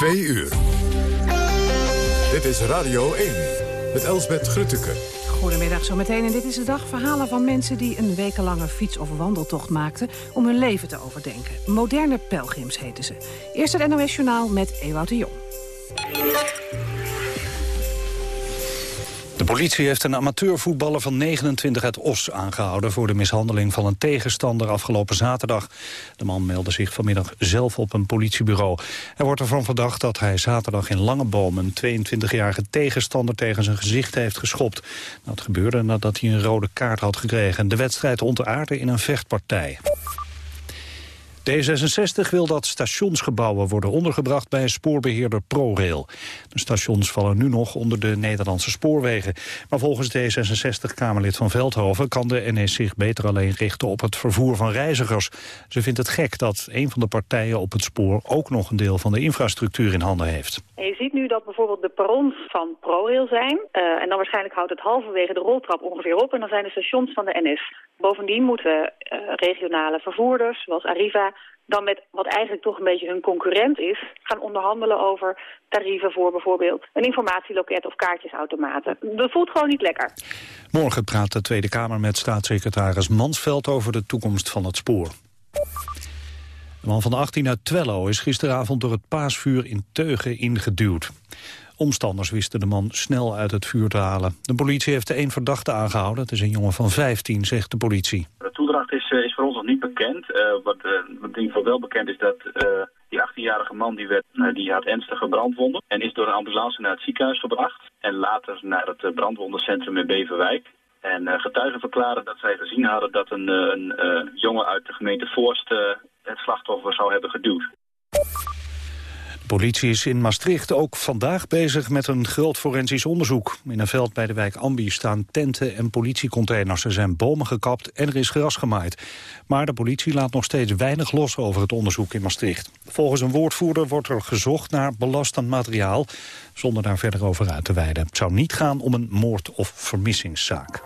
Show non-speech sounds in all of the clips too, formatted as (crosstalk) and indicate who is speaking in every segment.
Speaker 1: Twee uur. Dit is Radio 1 met Elsbeth Grutteke.
Speaker 2: Goedemiddag, zometeen. En dit is de dag verhalen van mensen die een wekenlange fiets- of wandeltocht maakten om hun leven te overdenken. Moderne pelgrims heten ze. Eerst het NOS Journaal met Ewout de Jong.
Speaker 3: Politie heeft een amateurvoetballer van 29 uit Os aangehouden... voor de mishandeling van een tegenstander afgelopen zaterdag. De man meldde zich vanmiddag zelf op een politiebureau. Er wordt ervan verdacht dat hij zaterdag in Langeboom... een 22-jarige tegenstander tegen zijn gezicht heeft geschopt. Dat gebeurde nadat hij een rode kaart had gekregen. De wedstrijd ontaarde in een vechtpartij. D66 wil dat stationsgebouwen worden ondergebracht bij spoorbeheerder ProRail. De stations vallen nu nog onder de Nederlandse spoorwegen. Maar volgens D66-Kamerlid van Veldhoven kan de NS zich beter alleen richten op het vervoer van reizigers. Ze vindt het gek dat een van de partijen op het spoor ook nog een deel van de infrastructuur in handen heeft.
Speaker 4: je ziet nu dat bijvoorbeeld de perrons van ProRail zijn. Uh, en dan waarschijnlijk houdt het halverwege de roltrap ongeveer op. En dan zijn de stations van de NS. Bovendien moeten uh, regionale vervoerders, zoals Arriva dan met wat eigenlijk toch een beetje hun concurrent is... gaan onderhandelen over tarieven voor bijvoorbeeld een informatieloket of kaartjesautomaten. Dat voelt gewoon niet lekker.
Speaker 3: Morgen praat de Tweede Kamer met staatssecretaris Mansveld over de toekomst van het spoor. De man van 18 uit Twello is gisteravond door het paasvuur in Teugen ingeduwd. Omstanders wisten de man snel uit het vuur te halen. De politie heeft één verdachte aangehouden. Het is een jongen van 15, zegt de politie.
Speaker 5: De toedracht is, is voor ons nog niet bekend. Uh, wat, uh, wat in ieder geval wel bekend is dat die 18-jarige man die, werd, die had ernstige brandwonden... en is door een ambulance naar het ziekenhuis gebracht... en later naar het brandwondencentrum in Beverwijk. En getuigen verklaren dat zij gezien hadden dat een, een jongen uit de gemeente Voorst... het slachtoffer zou hebben geduwd.
Speaker 3: Politie is in Maastricht ook vandaag bezig met een groot forensisch onderzoek. In een veld bij de wijk Ambi staan tenten en politiecontainers. Er zijn bomen gekapt en er is gras gemaaid. Maar de politie laat nog steeds weinig los over het onderzoek in Maastricht. Volgens een woordvoerder wordt er gezocht naar belastend materiaal... zonder daar verder over uit te wijden. Het zou niet gaan om een moord- of vermissingszaak.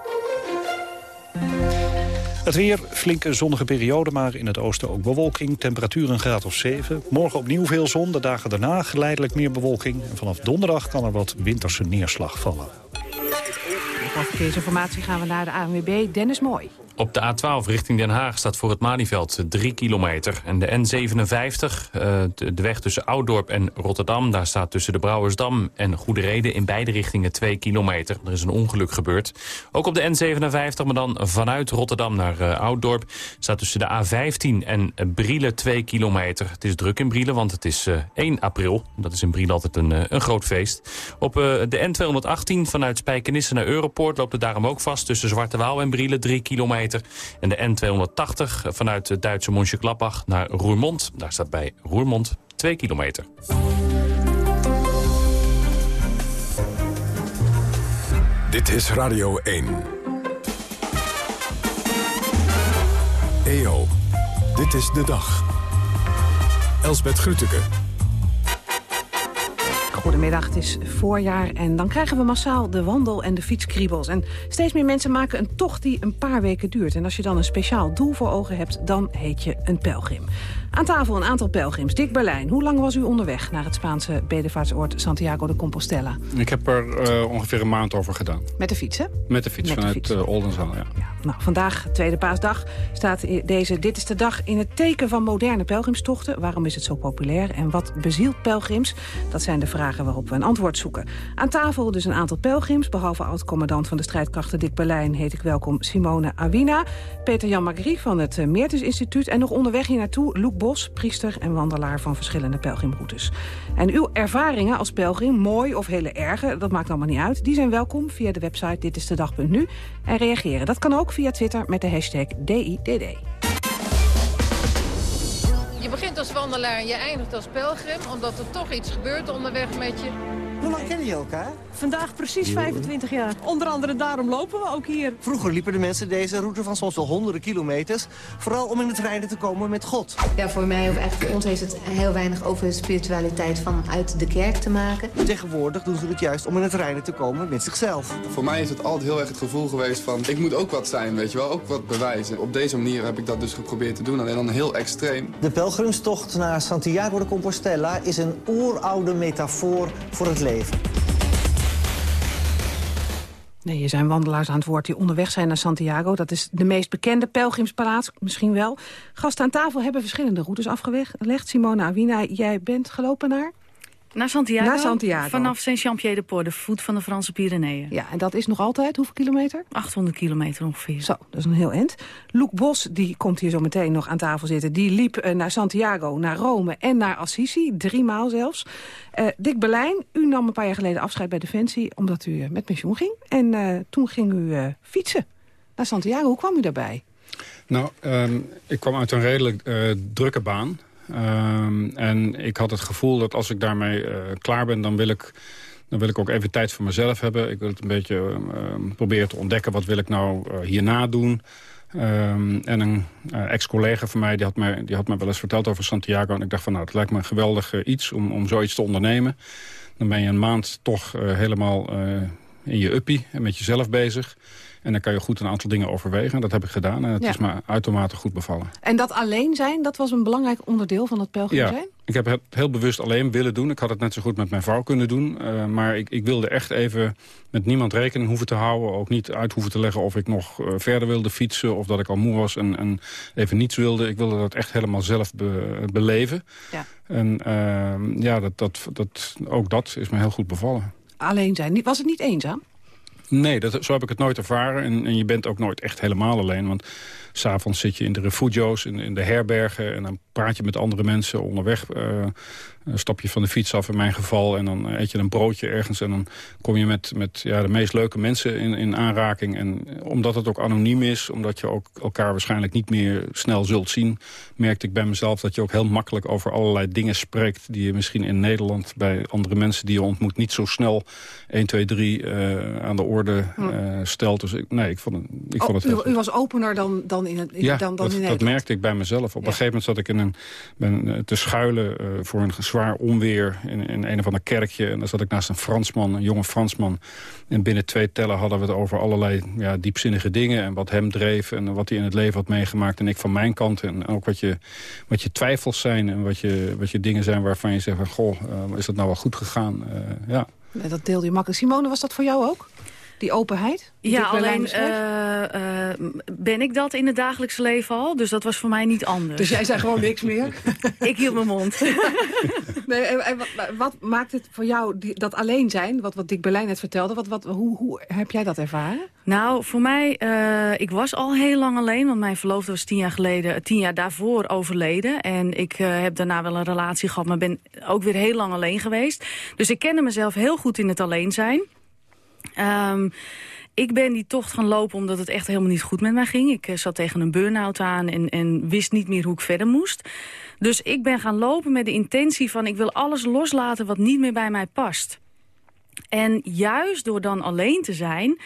Speaker 3: Het weer, flinke zonnige periode, maar in het oosten ook bewolking. Temperatuur een graad of 7. Morgen opnieuw veel zon, de dagen daarna geleidelijk meer bewolking. En vanaf donderdag kan er wat winterse neerslag vallen.
Speaker 2: Voor verkeersinformatie gaan we naar de ANWB. Dennis Mooi.
Speaker 6: Op de A12 richting Den Haag staat voor het Malieveld 3 kilometer. En de N57, de weg tussen Ouddorp en Rotterdam... daar staat tussen de Brouwersdam en Goede Reden in beide richtingen 2 kilometer. Er is een ongeluk gebeurd. Ook op de N57, maar dan vanuit Rotterdam naar uh, Ouddorp... staat tussen de A15 en Brielen 2 kilometer. Het is druk in Brielen, want het is uh, 1 april. Dat is in Brielen altijd een, een groot feest. Op de N218 vanuit Spijkenisse naar Europoort loopt het daarom ook vast... tussen Zwarte Waal en Brielen 3 kilometer. En de N280 vanuit het Duitse Mönchengladbach naar Roermond. Daar staat bij Roermond 2 kilometer.
Speaker 1: Dit is Radio 1. EO, dit is de dag. Elsbeth Grütke.
Speaker 2: Goedemiddag, het is voorjaar en dan krijgen we massaal de wandel- en de fietskriebels. En steeds meer mensen maken een tocht die een paar weken duurt. En als je dan een speciaal doel voor ogen hebt, dan heet je een pelgrim. Aan tafel een aantal pelgrims. Dick Berlijn, hoe lang was u onderweg naar het Spaanse bedevaartsoord Santiago de Compostela?
Speaker 7: Ik heb er uh, ongeveer een maand over gedaan.
Speaker 2: Met de fiets, hè?
Speaker 7: Met de fiets, Met vanuit de fiets. Uh, Oldenzaal, ja. ja.
Speaker 2: Nou, vandaag, tweede paasdag, staat deze Dit is de dag in het teken van moderne pelgrimstochten. Waarom is het zo populair en wat bezielt pelgrims? Dat zijn de vragen waarop we een antwoord zoeken. Aan tafel dus een aantal pelgrims. Behalve oud-commandant van de strijdkrachten Dick Berlijn... heet ik welkom Simone Awina, Peter-Jan Magrie van het Meertens Instituut... en nog onderweg hier naartoe Loek Bos, priester en wandelaar van verschillende pelgrimroutes. En uw ervaringen als pelgrim, mooi of hele erge, dat maakt allemaal niet uit... die zijn welkom via de website ditistedag.nu en reageren. Dat kan ook via Twitter met de hashtag DIDD.
Speaker 8: Je begint als wandelaar en je eindigt als pelgrim... omdat er toch iets gebeurt onderweg met je.
Speaker 9: Hoe lang kennen je elkaar?
Speaker 10: Vandaag precies 25 jaar. Onder andere daarom lopen we ook hier.
Speaker 9: Vroeger liepen de mensen deze route van soms wel honderden kilometers. Vooral om in het rijden te komen met God.
Speaker 11: Ja, voor mij of eigenlijk voor ons heeft het heel weinig over spiritualiteit vanuit de kerk te maken.
Speaker 9: Tegenwoordig doen ze het juist om in het rijden te komen met zichzelf.
Speaker 12: Voor mij is het altijd heel erg het gevoel geweest van... ik moet ook wat zijn, weet je wel, ook wat bewijzen. Op deze manier heb ik dat dus geprobeerd te doen, alleen dan heel extreem.
Speaker 9: De pelgrimstocht naar naar Santiago de Compostela is een oeroude metafoor voor het leven.
Speaker 2: Nee, er zijn wandelaars aan het woord die onderweg zijn naar Santiago. Dat is de meest bekende pelgrimsplaats, misschien wel. Gasten aan tafel hebben verschillende routes afgelegd. Simona Awina, jij bent gelopen naar?
Speaker 13: Naar Santiago,
Speaker 2: Naar Santiago.
Speaker 13: vanaf Saint-Jean-Pied-de-Port, de voet van de Franse Pyreneeën.
Speaker 2: Ja, en dat is nog altijd hoeveel kilometer?
Speaker 13: 800 kilometer ongeveer.
Speaker 2: Zo, dat is een heel eind. Loek Bos, die komt hier zo meteen nog aan tafel zitten. Die liep eh, naar Santiago, naar Rome en naar Assisi. Drie maal zelfs. Eh, Dick Berlijn, u nam een paar jaar geleden afscheid bij Defensie... omdat u eh, met pensioen ging. En eh, toen ging u eh, fietsen naar Santiago. Hoe kwam u daarbij?
Speaker 7: Nou, ehm, ik kwam uit een redelijk eh, drukke baan. Ehm, en ik had het gevoel dat als ik daarmee eh, klaar ben, dan wil ik... Dan wil ik ook even tijd voor mezelf hebben. Ik wil het een beetje ehm, proberen te ontdekken. Wat wil ik nou uh, hierna doen? En een uh, ex-collega van mij die had, mij die had mij wel eens verteld over Santiago. En ik dacht van nou, het lijkt me een geweldig iets om, om zoiets te ondernemen. Dan ben je een maand toch helemaal in je uppie en met jezelf bezig. En dan kan je goed een aantal dingen overwegen. Dat heb ik gedaan en het ja. is me uitermate goed bevallen.
Speaker 2: En dat alleen zijn, dat was een belangrijk onderdeel van het pelgrim zijn?
Speaker 7: Ja, ik heb het heel bewust alleen willen doen. Ik had het net zo goed met mijn vrouw kunnen doen. Uh, maar ik, ik, wilde echt even met niemand rekening hoeven te houden. Ook niet uit hoeven te leggen of ik nog uh, verder wilde fietsen... of dat ik al moe was en, en, even niets wilde. Ik wilde dat echt helemaal zelf be, beleven.
Speaker 2: Ja.
Speaker 7: En uh, ja, dat, dat, dat, ook dat is me heel goed bevallen.
Speaker 2: Alleen zijn. Was het niet eenzaam?
Speaker 7: Nee, dat, zo heb ik het nooit ervaren. En, en je bent ook nooit echt helemaal alleen. Want s'avonds zit je in de refugio's, in, in, de herbergen... en dan praat je met andere mensen onderweg. Uh, stap je van de fiets af in mijn geval... en dan eet je een broodje ergens... en dan kom je met, met ja, de meest leuke mensen in, in aanraking. En omdat het ook anoniem is, omdat je ook elkaar waarschijnlijk niet meer snel zult zien... merkte ik bij mezelf dat je ook heel makkelijk over allerlei dingen spreekt... die je misschien in Nederland bij andere mensen die je ontmoet... niet zo snel 1, 2, 3 uh, aan de orde uh, stelt. Dus ik, nee, ik vond het, ik
Speaker 2: oh,
Speaker 7: vond het heel...
Speaker 2: U, u was opener dan, dan in, het, in,
Speaker 7: ja,
Speaker 2: dan, dan
Speaker 7: dat,
Speaker 2: in
Speaker 7: dat merkte ik bij mezelf. Op ja. een gegeven moment zat ik in een, ben, te schuilen uh, voor een zwaar onweer in, in een of ander kerkje. En dan zat ik naast een Fransman, een jonge Fransman. En binnen twee tellen hadden we het over allerlei ja, diepzinnige dingen. En wat hem dreef en wat hij in het leven had meegemaakt. En ik van mijn kant. En ook wat je, wat je twijfels zijn. En wat je, wat je dingen zijn waarvan je zegt van... Goh, uh, is dat nou wel goed gegaan? Uh, ja.
Speaker 2: Dat deelde je makkelijk. Simone, was dat voor jou ook? Die openheid? Die
Speaker 13: ja, alleen uh, uh, ben ik dat in het dagelijkse leven al. Dus dat was voor mij niet anders.
Speaker 2: Dus jij zei gewoon niks meer? (laughs)
Speaker 13: ik hield mijn mond. (laughs)
Speaker 2: nee, en, wat, wat, maakt het voor jou die, dat alleen zijn? Wat, wat Dick Berlijn net vertelde. Wat, wat, hoe, hoe heb jij dat ervaren?
Speaker 13: Nou, voor mij, uh, ik was al heel lang alleen. Want mijn verloofde was tien jaar geleden, tien jaar daarvoor overleden. En ik heb daarna wel een relatie gehad, maar ben ook weer heel lang alleen geweest. Dus ik kende mezelf heel goed in het alleen zijn. Um, ik ben die tocht gaan lopen omdat het echt helemaal niet goed met mij ging. Ik uh, zat tegen een burn-out aan en, en wist niet meer hoe ik verder moest. Dus ik ben gaan lopen met de intentie van... ik wil alles loslaten wat niet meer bij mij past. En juist door dan alleen te zijn...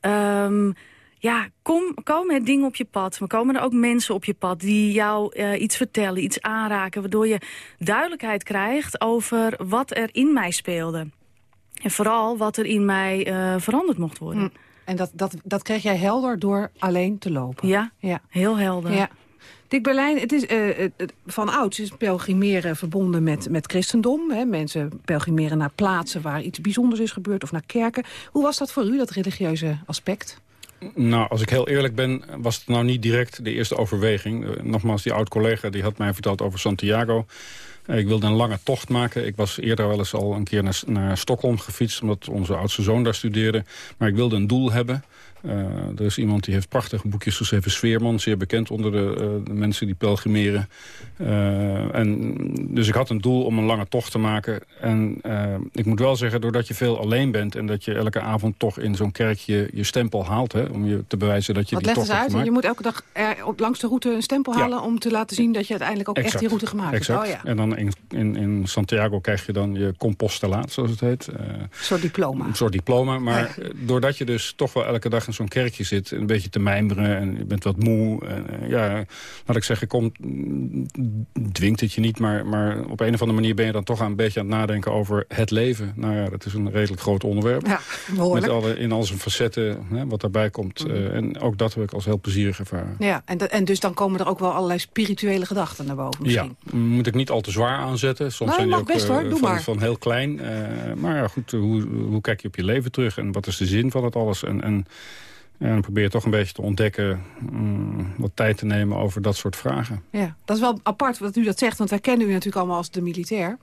Speaker 13: Um, ja, kom, komen er dingen op je pad. Maar komen er ook mensen op je pad die jou uh, iets vertellen, iets aanraken... waardoor je duidelijkheid krijgt over wat er in mij speelde. En vooral wat er in mij uh, veranderd mocht worden. Mm.
Speaker 2: En dat, dat, dat kreeg jij helder door alleen te lopen?
Speaker 13: Ja, ja. heel helder.
Speaker 2: Ja. Dick Berlijn, het is, uh, van ouds is pelgrimeren verbonden met, met christendom. Hè? Mensen pelgrimeren naar plaatsen waar iets bijzonders is gebeurd of naar kerken. Hoe was dat voor u, dat religieuze aspect?
Speaker 7: Nou, als ik heel eerlijk ben, was het nou niet direct de eerste overweging. Uh, nogmaals, die oud-collega die had mij verteld over Santiago. Ik wilde een lange tocht maken. Ik was eerder wel eens al een keer naar, naar Stockholm gefietst... omdat onze oudste zoon daar studeerde. Maar ik wilde een doel hebben. Uh, er is iemand die heeft prachtige boekjes geschreven. Sfeerman, zeer bekend onder de, uh, de mensen die pelgrimeren. Uh, en, dus ik had een doel om een lange tocht te maken. En ik moet wel zeggen, doordat je veel alleen bent... en dat je elke avond toch in zo'n kerkje je stempel haalt... Hè, om je te bewijzen dat je
Speaker 2: Wat
Speaker 7: die tocht
Speaker 2: uit?
Speaker 7: hebt gemaakt.
Speaker 2: Je moet elke dag er op, langs de route een stempel ja. halen... om te laten zien dat je uiteindelijk ook
Speaker 7: exact.
Speaker 2: echt die route gemaakt
Speaker 7: exact.
Speaker 2: hebt. Oh, ja.
Speaker 7: En dan in, in, in, Santiago krijg je dan je compostelaat, zoals het heet.
Speaker 2: een soort diploma.
Speaker 7: Een soort diploma, maar ja. doordat je dus toch wel elke dag een zo'n kerkje zit... een beetje te mijmeren en je bent wat moe. En, uh, ja, laat ik zeggen, komt, dwingt het je niet... Maar, maar op een of andere manier ben je dan toch aan een beetje aan het nadenken over het leven. Nou ja, dat is een redelijk groot onderwerp.
Speaker 2: Ja,
Speaker 7: met alle, in al zijn facetten, hè, wat daarbij komt. Mm. Uh, en ook dat heb ik als heel plezierig ervaren.
Speaker 2: Ja, en, en dus dan komen er ook wel allerlei spirituele gedachten naar boven misschien.
Speaker 7: Ja, moet ik niet al te zwaar aanzetten. Soms
Speaker 2: nou,
Speaker 7: zijn die ook
Speaker 2: best, hoor. Doe
Speaker 7: van,
Speaker 2: maar.
Speaker 7: van heel klein. maar ja, goed, hoe, hoe kijk je op je leven terug en wat is de zin van het alles? En, en, en probeer toch een beetje te ontdekken, um, wat tijd te nemen over dat soort vragen.
Speaker 2: Ja, dat is wel apart wat u dat zegt, want wij kennen u natuurlijk allemaal als de militair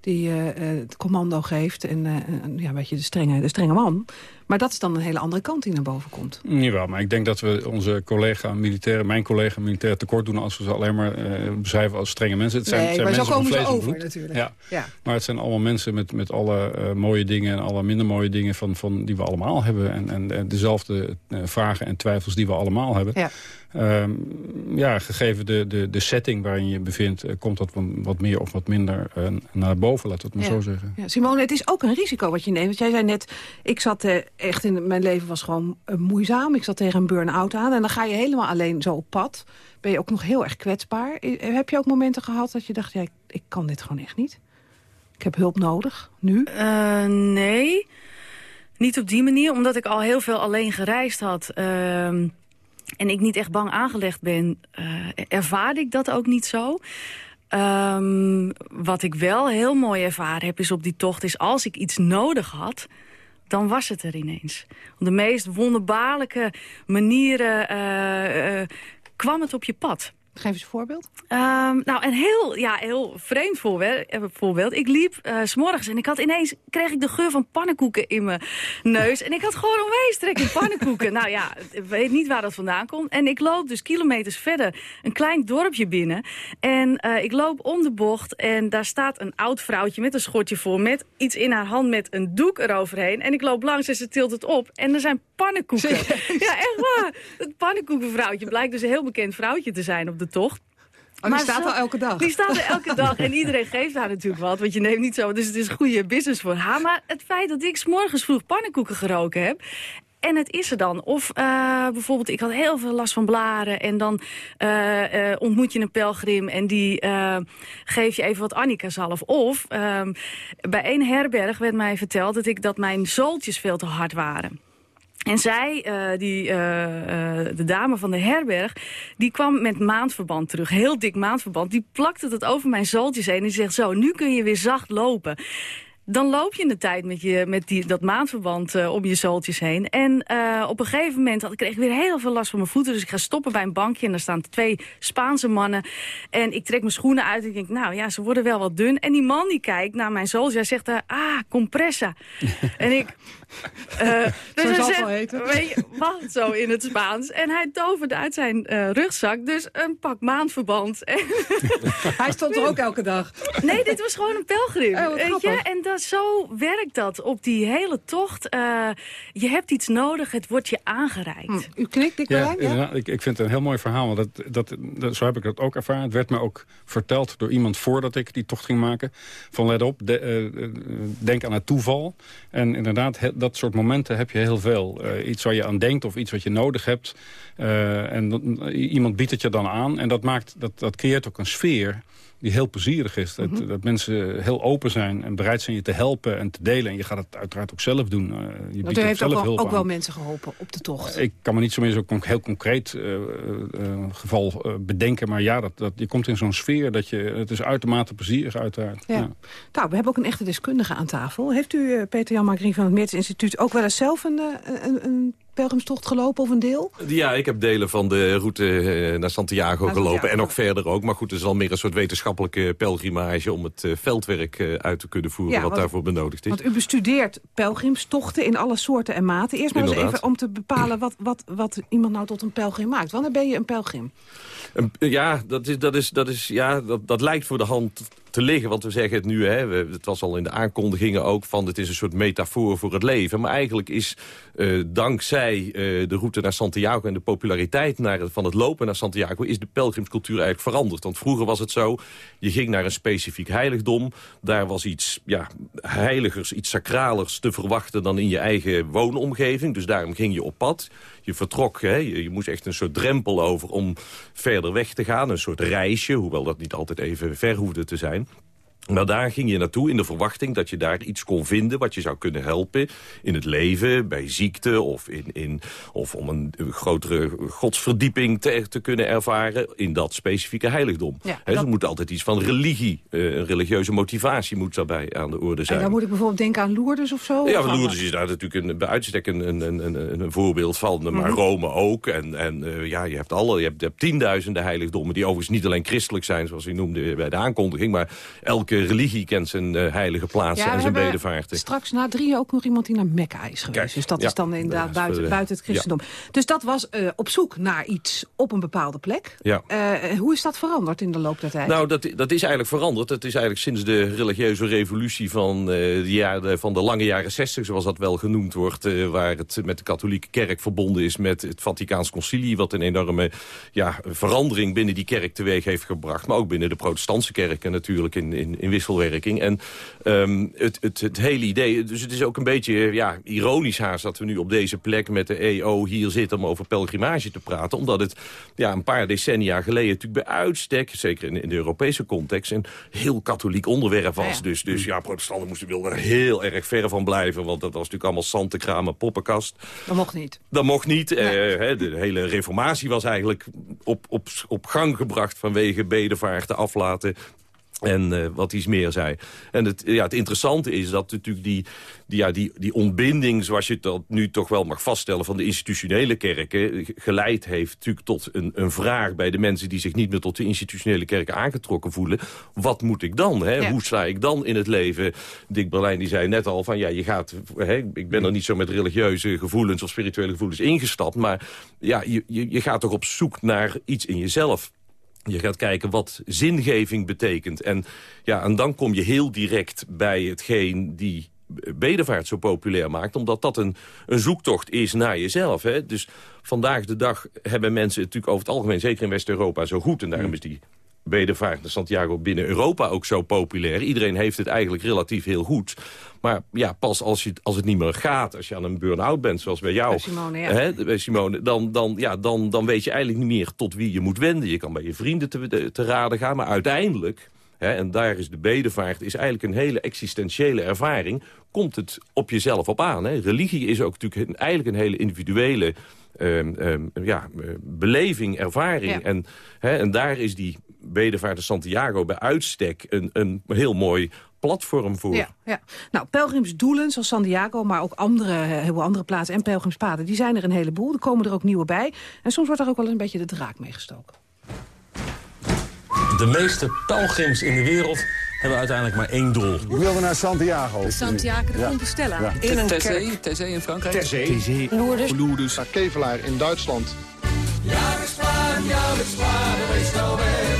Speaker 2: die uh, het commando geeft en uh, ja, een beetje de strenge, de strenge man. Maar dat is dan een hele andere kant die naar boven komt.
Speaker 7: Jawel, maar ik denk dat we onze collega militairen, mijn collega militair tekort doen als we ze alleen maar uh, beschrijven als strenge mensen. Het zijn,
Speaker 2: nee,
Speaker 7: het zijn
Speaker 2: maar
Speaker 7: mensen
Speaker 2: zo komen ze over natuurlijk.
Speaker 7: Ja.
Speaker 2: ja.
Speaker 7: Maar het zijn allemaal mensen met, met alle uh, mooie dingen en alle minder mooie dingen van, van, die we allemaal hebben. En, en, en dezelfde uh, vragen en twijfels die we allemaal hebben.
Speaker 2: Ja.
Speaker 7: Um, ja, gegeven de, de, de setting waarin je bevindt... Uh, komt dat wat meer of wat minder uh, naar boven, laat het maar
Speaker 2: ja.
Speaker 7: zo zeggen.
Speaker 2: Ja, Simone, het is ook een risico wat je neemt. Want jij zei net, ik zat echt in mijn leven was gewoon moeizaam. Ik zat tegen een burn-out aan. En dan ga je helemaal alleen zo op pad. Ben je ook nog heel erg kwetsbaar. Heb je ook momenten gehad dat je dacht, ja, ik, kan dit gewoon echt niet? Ik heb hulp nodig, nu?
Speaker 13: Nee, niet op die manier. Omdat ik al heel veel alleen gereisd had... Uh, en ik niet echt bang aangelegd ben, ervaarde ik dat ook niet zo. Um, wat ik wel heel mooi ervaren heb is op die tocht... is als ik iets nodig had, dan was het er ineens. Op de meest wonderbaarlijke manieren uh, uh, kwam het op je pad.
Speaker 2: Geef eens een voorbeeld.
Speaker 13: Um, nou, een heel, ja, heel vreemd voorbeeld. Ik liep uh, s'morgens en ik had ineens kreeg ik de geur van pannenkoeken in mijn neus. En ik had gewoon onwijs trek in pannenkoeken. (laughs) nou ja, ik weet niet waar dat vandaan komt. En ik loop dus kilometers verder een klein dorpje binnen. En uh, ik loop om de bocht en daar staat een oud vrouwtje met een schortje voor... met iets in haar hand met een doek eroverheen. En ik loop langs en ze tilt het op. En er zijn pannenkoeken. Ja, echt waar. Het pannenkoekenvrouwtje blijkt dus een heel bekend vrouwtje te zijn op de tocht.
Speaker 2: Oh, die staat zo, al elke dag?
Speaker 13: Die staat er elke dag. (laughs) En iedereen geeft haar natuurlijk wat. Want je neemt niet zo. Dus het is goede business voor haar. Maar het feit dat ik 's morgens vroeg pannenkoeken geroken heb. En het is er dan. Of uh, bijvoorbeeld, ik had heel veel last van blaren. En dan uh, uh, ontmoet je een pelgrim en die geeft je even wat Annika-zalf. Of bij één herberg werd mij verteld dat, ik, dat mijn zooltjes veel te hard waren. En zij, uh, die, uh, uh, de dame van de herberg, die kwam met maandverband terug. Heel dik maandverband. Die plakte het over mijn zooltjes heen en die zegt zo, nu kun je weer zacht lopen. Dan loop je in de tijd met, je, met die, dat maandverband uh, om je zooltjes heen. En uh, op een gegeven moment had, kreeg ik weer heel veel last van mijn voeten. Dus ik ga stoppen bij een bankje en daar staan twee Spaanse mannen. En ik trek mijn schoenen uit en ik denk, nou ja, ze worden wel wat dun. En die man die kijkt naar mijn zooltjes, hij zegt, uh, ah, compressa. (laughs) en ik... Uh, (laughs) dus
Speaker 2: zo
Speaker 13: hij
Speaker 2: zal het heten.
Speaker 13: weet je, wat zo in het Spaans. En hij toverde uit zijn uh, rugzak dus een pak maandverband. (laughs)
Speaker 2: hij stond er ook elke dag?
Speaker 13: Nee, dit was gewoon een pelgrim.
Speaker 2: Oh,
Speaker 13: weet je? En dat, zo werkt dat op die hele tocht. Uh, je hebt iets nodig, het wordt je aangereikt.
Speaker 2: Hm. U knikt, Dick
Speaker 7: ja, ja, ik, ik vind het een heel mooi verhaal. Want dat, dat, dat, zo heb ik dat ook ervaren. Het werd me ook verteld door iemand voordat ik die tocht ging maken. Van let op, de, uh, denk aan het toeval. En inderdaad, he, dat soort momenten heb je heel veel. Uh, iets waar je aan denkt of iets wat je nodig hebt. Uh, en iemand biedt het je dan aan. En dat, maakt, dat, dat creëert ook een sfeer die heel plezierig is. Dat, mm -hmm. dat mensen heel open zijn en bereid zijn je te helpen en te delen. En je gaat het uiteraard ook zelf doen. Uh, je
Speaker 2: Want u heeft ook, wel, ook wel mensen geholpen op de tocht.
Speaker 7: Uh, ik kan me niet zo meer zo'n heel concreet uh, geval bedenken. Maar ja, dat, dat, je komt in zo'n sfeer dat je... Het is uitermate plezierig uiteraard.
Speaker 2: Ja. Ja. Nou, we hebben ook een echte deskundige aan tafel. Heeft u, Peter Jan Margrie van het Meertens Instituut... ook wel eens zelf een, een, een pelgrimstocht gelopen of een deel?
Speaker 14: Ja, ik heb delen van de route naar Santiago gelopen en ook verder ook. Maar goed, het is al meer een soort wetenschappelijke pelgrimage... om het uh, veldwerk uh, uit te kunnen voeren ja, wat daarvoor benodigd is.
Speaker 2: Want u bestudeert pelgrimstochten in alle soorten en maten. Eerst maar eens even om te bepalen wat, wat, wat iemand nou tot een pelgrim maakt. Wanneer ben je een pelgrim?
Speaker 14: Ja, dat, is, dat, is, dat, is, ja dat, dat lijkt voor de hand te liggen. Want we zeggen het nu, hè, het was al in de aankondigingen ook... van het is een soort metafoor voor het leven. Maar eigenlijk is uh, dankzij uh, de route naar Santiago... en de populariteit naar, van het lopen naar Santiago... is de pelgrimscultuur eigenlijk veranderd. Want vroeger was het zo, je ging naar een specifiek heiligdom. Daar was iets ja, heiligers, iets sacralers te verwachten... dan in je eigen woonomgeving. Dus daarom ging je op pad je vertrok, hè, je, je, moest echt een soort drempel over om verder weg te gaan. Een soort reisje, hoewel dat niet altijd even ver hoefde te zijn. Maar daar ging je naartoe in de verwachting dat je daar iets kon vinden... wat je zou kunnen helpen in het leven, bij ziekte... of, in, in, of om een grotere godsverdieping te, te kunnen ervaren... in dat specifieke heiligdom. Ja, He, Er moet altijd iets van religie, uh, een religieuze motivatie moet daarbij aan de orde zijn.
Speaker 2: En dan moet ik bijvoorbeeld denken aan Lourdes of zo?
Speaker 14: Ja, Lourdes is daar natuurlijk een, bij uitstek een, een, een, een voorbeeld van. Maar mhm. Rome ook. En, en uh, ja, je hebt, alle, je hebt, je hebt tienduizenden heiligdommen... die overigens niet alleen christelijk zijn, zoals u noemde bij de aankondiging... maar elke religie kent zijn uh, heilige plaatsen en zijn bedevaarten.
Speaker 2: Straks na drie ook nog iemand die naar Mekka is geweest. dus dat is dan inderdaad buiten, buiten het christendom. Dus dat was uh, op zoek naar iets op een bepaalde plek. Ja. Uh, hoe is dat veranderd in de loop der tijd?
Speaker 14: Nou, dat, dat is eigenlijk veranderd. Het is eigenlijk sinds de religieuze revolutie van, de, jaren, van de lange jaren 60, zoals dat wel genoemd wordt... waar het met de katholieke kerk verbonden is met het Vaticaans concilie... wat een enorme ja, verandering binnen die kerk teweeg heeft gebracht. Maar ook binnen de protestantse kerken natuurlijk in, in, in wisselwerking. En um, het, het, het hele idee, dus het is ook een beetje ja, ironisch haast... dat we nu op deze plek met de EO hier zitten om over pelgrimage te praten. Omdat het ja, een paar decennia geleden natuurlijk bij uitstek... zeker in, in de Europese context, een heel katholiek onderwerp was. Dus, dus ja, protestanten moesten wilden er heel erg ver van blijven... want dat was natuurlijk allemaal zantenkraam poppenkast.
Speaker 2: Dat mocht niet.
Speaker 14: Dat mocht niet. Eh, de hele reformatie was eigenlijk op, op, op gang gebracht... vanwege bedevaarten aflaten en uh, wat iets meer zei. En het, ja, het interessante is dat natuurlijk die, die, ja, die, die ontbinding... zoals je dat nu toch wel mag vaststellen van de institutionele kerken... geleid heeft natuurlijk tot een, een vraag bij de mensen... die zich niet meer tot de institutionele kerken aangetrokken voelen. Wat moet ik dan? Hè? Hoe sta ik dan in het leven? Dick Berlijn die zei net al van... ja, je gaat, hè, ik ben er niet zo met religieuze gevoelens... of spirituele gevoelens ingestapt... maar ja, je, je, je gaat toch op zoek naar iets in jezelf je gaat kijken wat zingeving betekent. En, ja, en dan kom je heel direct bij hetgeen die bedevaart zo populair maakt. Omdat dat een, een zoektocht is naar jezelf. Hè? Dus vandaag de dag hebben mensen natuurlijk over het algemeen... zeker in West-Europa zo goed. En daarom is die bedevaart naar Santiago binnen Europa ook zo populair. Iedereen heeft het eigenlijk relatief heel goed. Maar ja, pas als, je, als het niet meer gaat, als je aan een burn-out bent, zoals bij jou...
Speaker 2: Bij Simone, ja.
Speaker 14: Hè, bij Simone dan, dan, ja, dan, dan weet je eigenlijk niet meer tot wie je moet wenden. Je kan bij je vrienden te, te raden gaan, maar uiteindelijk... Hè, en daar is de bedevaart is eigenlijk een hele existentiële ervaring. Komt het op jezelf op aan. Hè? Religie is ook natuurlijk eigenlijk een hele individuele um, um, ja, beleving, ervaring. En, hè, en daar is die bedevaart naar Santiago bij uitstek een, een heel mooi platform voor.
Speaker 2: Ja, ja. Nou, pelgrimsdoelen zoals Santiago, maar ook andere, heel veel andere plaatsen en pelgrimspaden, die zijn er een heleboel. Er komen er ook nieuwe bij. En soms wordt er ook wel een beetje de draak meegestoken.
Speaker 15: De meeste pelgrims in de wereld hebben uiteindelijk maar één doel.
Speaker 16: We wilden naar Santiago.
Speaker 2: Santiago de Compostela. Ja.
Speaker 15: In een Tessé, Tessé in Frankrijk.
Speaker 16: Tessé.
Speaker 2: Lourdes.
Speaker 16: Lourdes. Kevelaar in Duitsland. Ja, we sparen, ja, we sparen,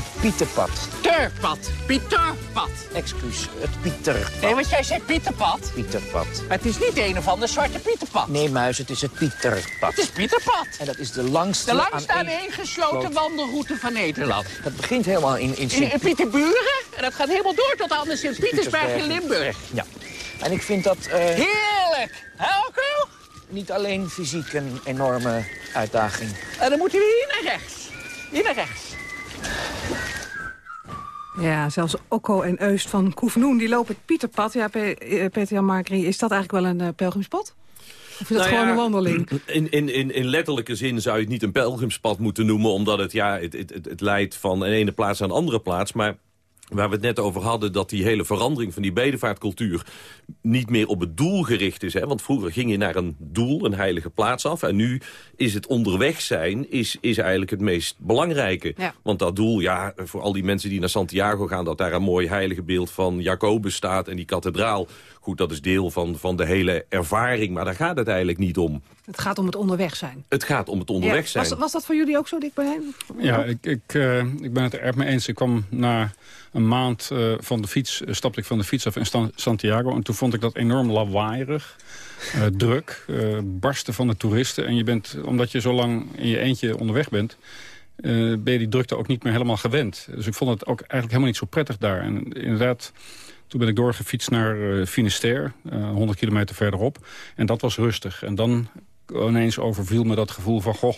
Speaker 17: Het Pieterpad.
Speaker 18: Pieterpad. Pieterpad.
Speaker 17: Excuus, het Pieterpad.
Speaker 18: Nee, want jij zei Pieterpad.
Speaker 17: Pieterpad.
Speaker 18: Het is niet een of ander zwarte Pieterpad.
Speaker 17: Nee, muis, het is het Pieterpad.
Speaker 18: Het is Pieterpad.
Speaker 17: En dat is de langste...
Speaker 18: De langste aaneengesloten wandelroute van Nederland.
Speaker 17: Dat begint helemaal in... In,
Speaker 18: in, in Pieterburen. En dat gaat helemaal door tot aan de Sint-Pietersberg in Limburg.
Speaker 17: Ja. En ik vind dat... Uh...
Speaker 18: Heerlijk! Helco?
Speaker 17: Niet alleen fysiek een enorme uitdaging.
Speaker 18: En dan moeten we hier naar rechts. Hier naar rechts.
Speaker 2: Ja, zelfs Okko en Eust van Koefnoen, die lopen het Pieterpad. Ja, eh, Peter-Jan Markri, is dat eigenlijk wel een uh, pelgrimspad? Of is dat nou gewoon een wandeling? (clears throat)
Speaker 14: In, in, in, in letterlijke zin zou je het niet een pelgrimspad moeten noemen... omdat het, ja, het, het, het leidt van een ene plaats naar een andere plaats. Maar waar we het net over hadden... dat die hele verandering van die bedevaartcultuur niet meer op het doel gericht is. Hè? Want vroeger ging je naar een doel, een heilige plaats af. En nu is het onderweg zijn is, is eigenlijk het meest belangrijke. Want dat doel, ja, voor al die mensen die naar Santiago gaan... dat daar een mooi heilige beeld van Jacobus staat en die kathedraal... goed, dat is deel van, van de hele ervaring, maar daar gaat het eigenlijk niet om.
Speaker 2: Het gaat om het onderweg zijn.
Speaker 14: Het gaat om het onderweg zijn.
Speaker 2: Was, was, dat voor jullie ook zo, Dick?
Speaker 7: Ja, ik, ik, uh, ik ben het er erg mee eens. Ik kwam na een maand uh, van de fiets, uh, stapte ik van de fiets af in Santiago. En toen vond ik dat enorm lawaaierig. druk, barsten van de toeristen. En je bent, omdat je zo lang in je eentje onderweg bent... ben je die drukte ook niet meer helemaal gewend. Dus ik vond het ook eigenlijk helemaal niet zo prettig daar. En inderdaad... Toen ben ik doorgefietst naar uh, Finisterre, uh, 100 kilometer verderop. En dat was rustig. En dan ineens overviel me dat gevoel van... goh,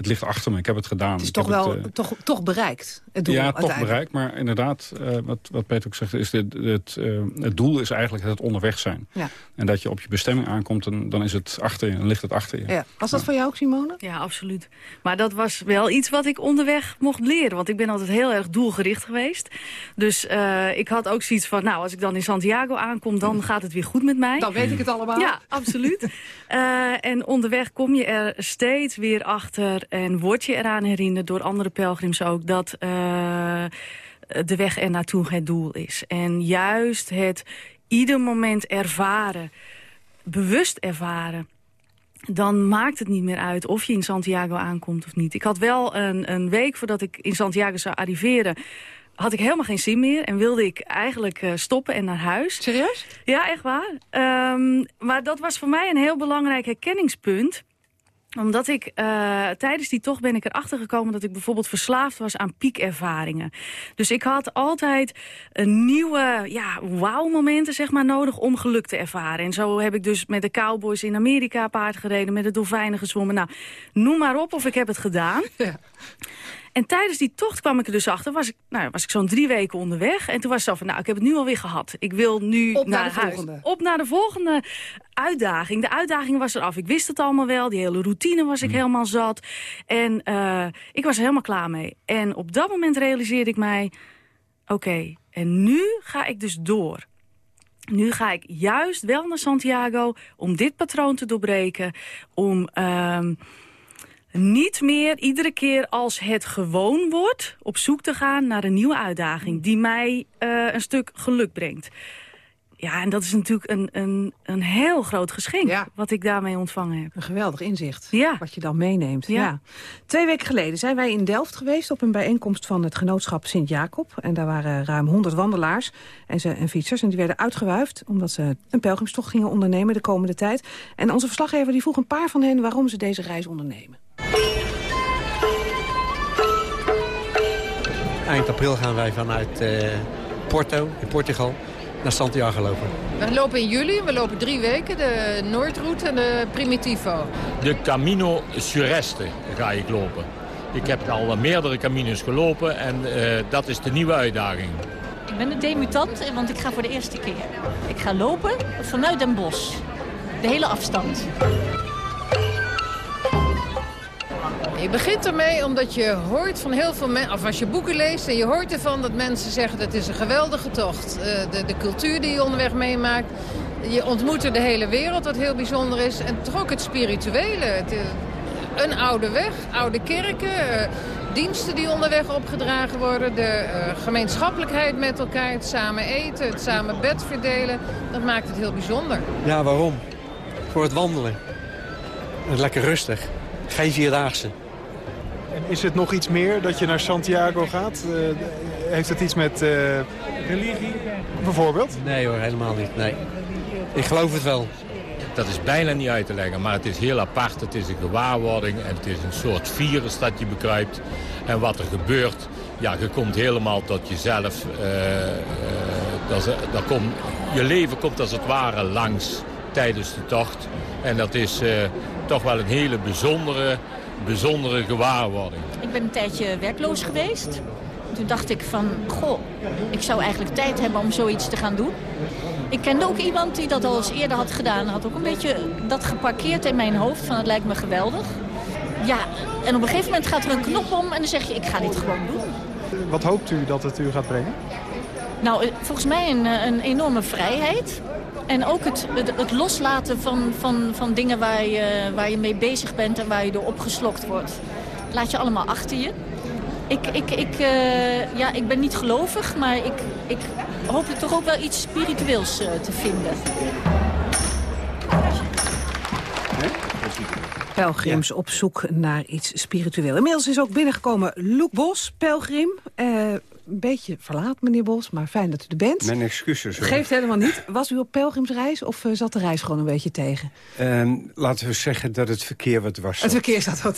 Speaker 7: het ligt achter me, ik heb het gedaan. Het
Speaker 2: is toch wel het, uh, toch, toch bereikt, het doel
Speaker 7: Ja, toch bereikt, maar inderdaad, uh, wat, wat Peter ook zegt... Is dit, het, uh, het doel is eigenlijk het onderweg zijn. Ja. En dat je op je bestemming aankomt, en, dan is het achter je, dan ligt het achter je.
Speaker 2: Ja. Was dat ja. voor jou ook, Simone?
Speaker 13: Ja, absoluut. Maar dat was wel iets wat ik onderweg mocht leren. Want ik ben altijd heel erg doelgericht geweest. Dus ik had ook zoiets van, nou, als ik dan in Santiago aankom... dan gaat het weer goed met mij.
Speaker 2: Dan weet ik het allemaal.
Speaker 13: Ja, absoluut. (laughs) en onderweg kom je er steeds weer achter en word je eraan herinnerd door andere pelgrims ook... dat uh, de weg er naartoe het doel is. En juist het ieder moment ervaren, bewust ervaren dan maakt het niet meer uit of je in Santiago aankomt of niet. Ik had wel een, een week voordat ik in Santiago zou arriveren had ik helemaal geen zin meer en wilde ik eigenlijk uh, stoppen en naar huis.
Speaker 2: Serieus?
Speaker 13: Ja, echt waar. Um, maar dat was voor mij een heel belangrijk herkenningspunt omdat ik uh, tijdens die tocht ben ik erachter gekomen dat ik bijvoorbeeld verslaafd was aan piekervaringen. Dus ik had altijd een nieuwe ja, wauw-momenten zeg maar, nodig om geluk te ervaren. En zo heb ik dus met de cowboys in Amerika paard gereden, met de dolfijnen gezwommen. Nou, noem maar op of ik heb het gedaan. (laughs) Ja. En tijdens die tocht kwam ik er dus achter, was ik, nou, was ik zo'n drie weken onderweg. En toen was het zo van, nou, ik heb het nu alweer gehad. Ik wil nu
Speaker 2: Op
Speaker 13: naar,
Speaker 2: naar de
Speaker 13: huis.
Speaker 2: volgende.
Speaker 13: Op naar de volgende uitdaging. De uitdaging was eraf. Ik wist het allemaal wel. Die hele routine was ik helemaal zat. En uh, ik was er helemaal klaar mee. En op dat moment realiseerde ik mij... Oké, okay, en nu ga ik dus door. Nu ga ik juist wel naar Santiago om dit patroon te doorbreken. Om... Uh, niet meer iedere keer als het gewoon wordt... op zoek te gaan naar een nieuwe uitdaging... die mij uh, een stuk geluk brengt. Ja, en dat is natuurlijk een, een, een heel groot geschenk ja. wat ik daarmee ontvangen heb.
Speaker 2: Een geweldig inzicht,
Speaker 13: ja.
Speaker 2: wat je dan meeneemt. Ja. ja. Twee weken geleden zijn wij in Delft geweest... op een bijeenkomst van het genootschap Sint-Jacob. En daar waren ruim 100 wandelaars en, ze, en fietsers. En die werden uitgewuifd omdat ze een pelgrimstocht gingen ondernemen de komende tijd. En onze verslaggever die vroeg een paar van hen waarom ze deze reis ondernemen.
Speaker 19: Eind april gaan wij vanuit uh, Porto, in Portugal, naar Santiago lopen.
Speaker 8: We lopen in juli, we lopen drie weken, de Noordroute en de Primitivo.
Speaker 20: De Camino Sureste ga ik lopen. Ik heb al meerdere Camino's gelopen en uh, dat is de nieuwe uitdaging.
Speaker 21: Ik ben een debutant, want ik ga voor de eerste keer. Ik ga lopen vanuit Den Bosch. De hele afstand.
Speaker 8: Je begint ermee omdat je hoort van heel veel mensen, of als je boeken leest en je hoort ervan dat mensen zeggen dat het is een geweldige tocht. Uh, de, de cultuur die je onderweg meemaakt. Je ontmoet de hele wereld, wat heel bijzonder is. En toch ook het spirituele. Uh, een oude weg, oude kerken, uh, diensten die onderweg opgedragen worden. De gemeenschappelijkheid met elkaar, het samen eten, het samen bed verdelen. Dat maakt het heel bijzonder.
Speaker 19: Ja, waarom? Voor het wandelen. Lekker rustig. Geen vierdaagse.
Speaker 22: En is het nog iets meer dat je naar Santiago gaat? Uh, heeft het iets met uh, religie bijvoorbeeld?
Speaker 19: Nee hoor, helemaal niet. Nee. Ik geloof het wel.
Speaker 20: Dat is bijna niet uit te leggen, maar het is heel apart. Het is een gewaarwording en het is een soort virus dat je bekruipt. En wat er gebeurt, ja, je komt helemaal tot jezelf. Uh, dat, dat komt, je leven komt als het ware langs tijdens de tocht. En dat is toch wel een hele bijzondere, bijzondere gewaarwording.
Speaker 21: Ik ben een tijdje werkloos geweest. Toen dacht ik van, goh, ik zou eigenlijk tijd hebben om zoiets te gaan doen. Ik kende ook iemand die dat al eens eerder had gedaan. Had ook een beetje dat geparkeerd in mijn hoofd van het lijkt me geweldig. Ja, en op een gegeven moment gaat er een knop om en dan zeg je, ik ga dit gewoon doen.
Speaker 22: Wat hoopt u dat het u gaat brengen?
Speaker 21: Nou, eh, volgens mij een, eh, een enorme vrijheid. En ook het, het, het, loslaten van, van, van dingen waar je, waar je mee bezig bent en waar je door opgeslokt wordt. Laat je allemaal achter je. Ik, ik, ik, uh, ja, ik ben niet gelovig, maar ik, ik hoop er toch ook wel iets spiritueels uh, te vinden.
Speaker 2: Pelgrims op zoek naar iets spiritueel. Inmiddels is ook binnengekomen Loek Bos, pelgrim. Uh, een beetje verlaat, meneer Bos, maar fijn dat u er bent.
Speaker 23: Mijn excuses. Hoor.
Speaker 2: Geeft helemaal niet. Was u op pelgrimsreis of uh, zat de reis gewoon een beetje tegen?
Speaker 23: Uh, laten we zeggen dat het verkeer wat was.
Speaker 2: Het verkeer zat wat.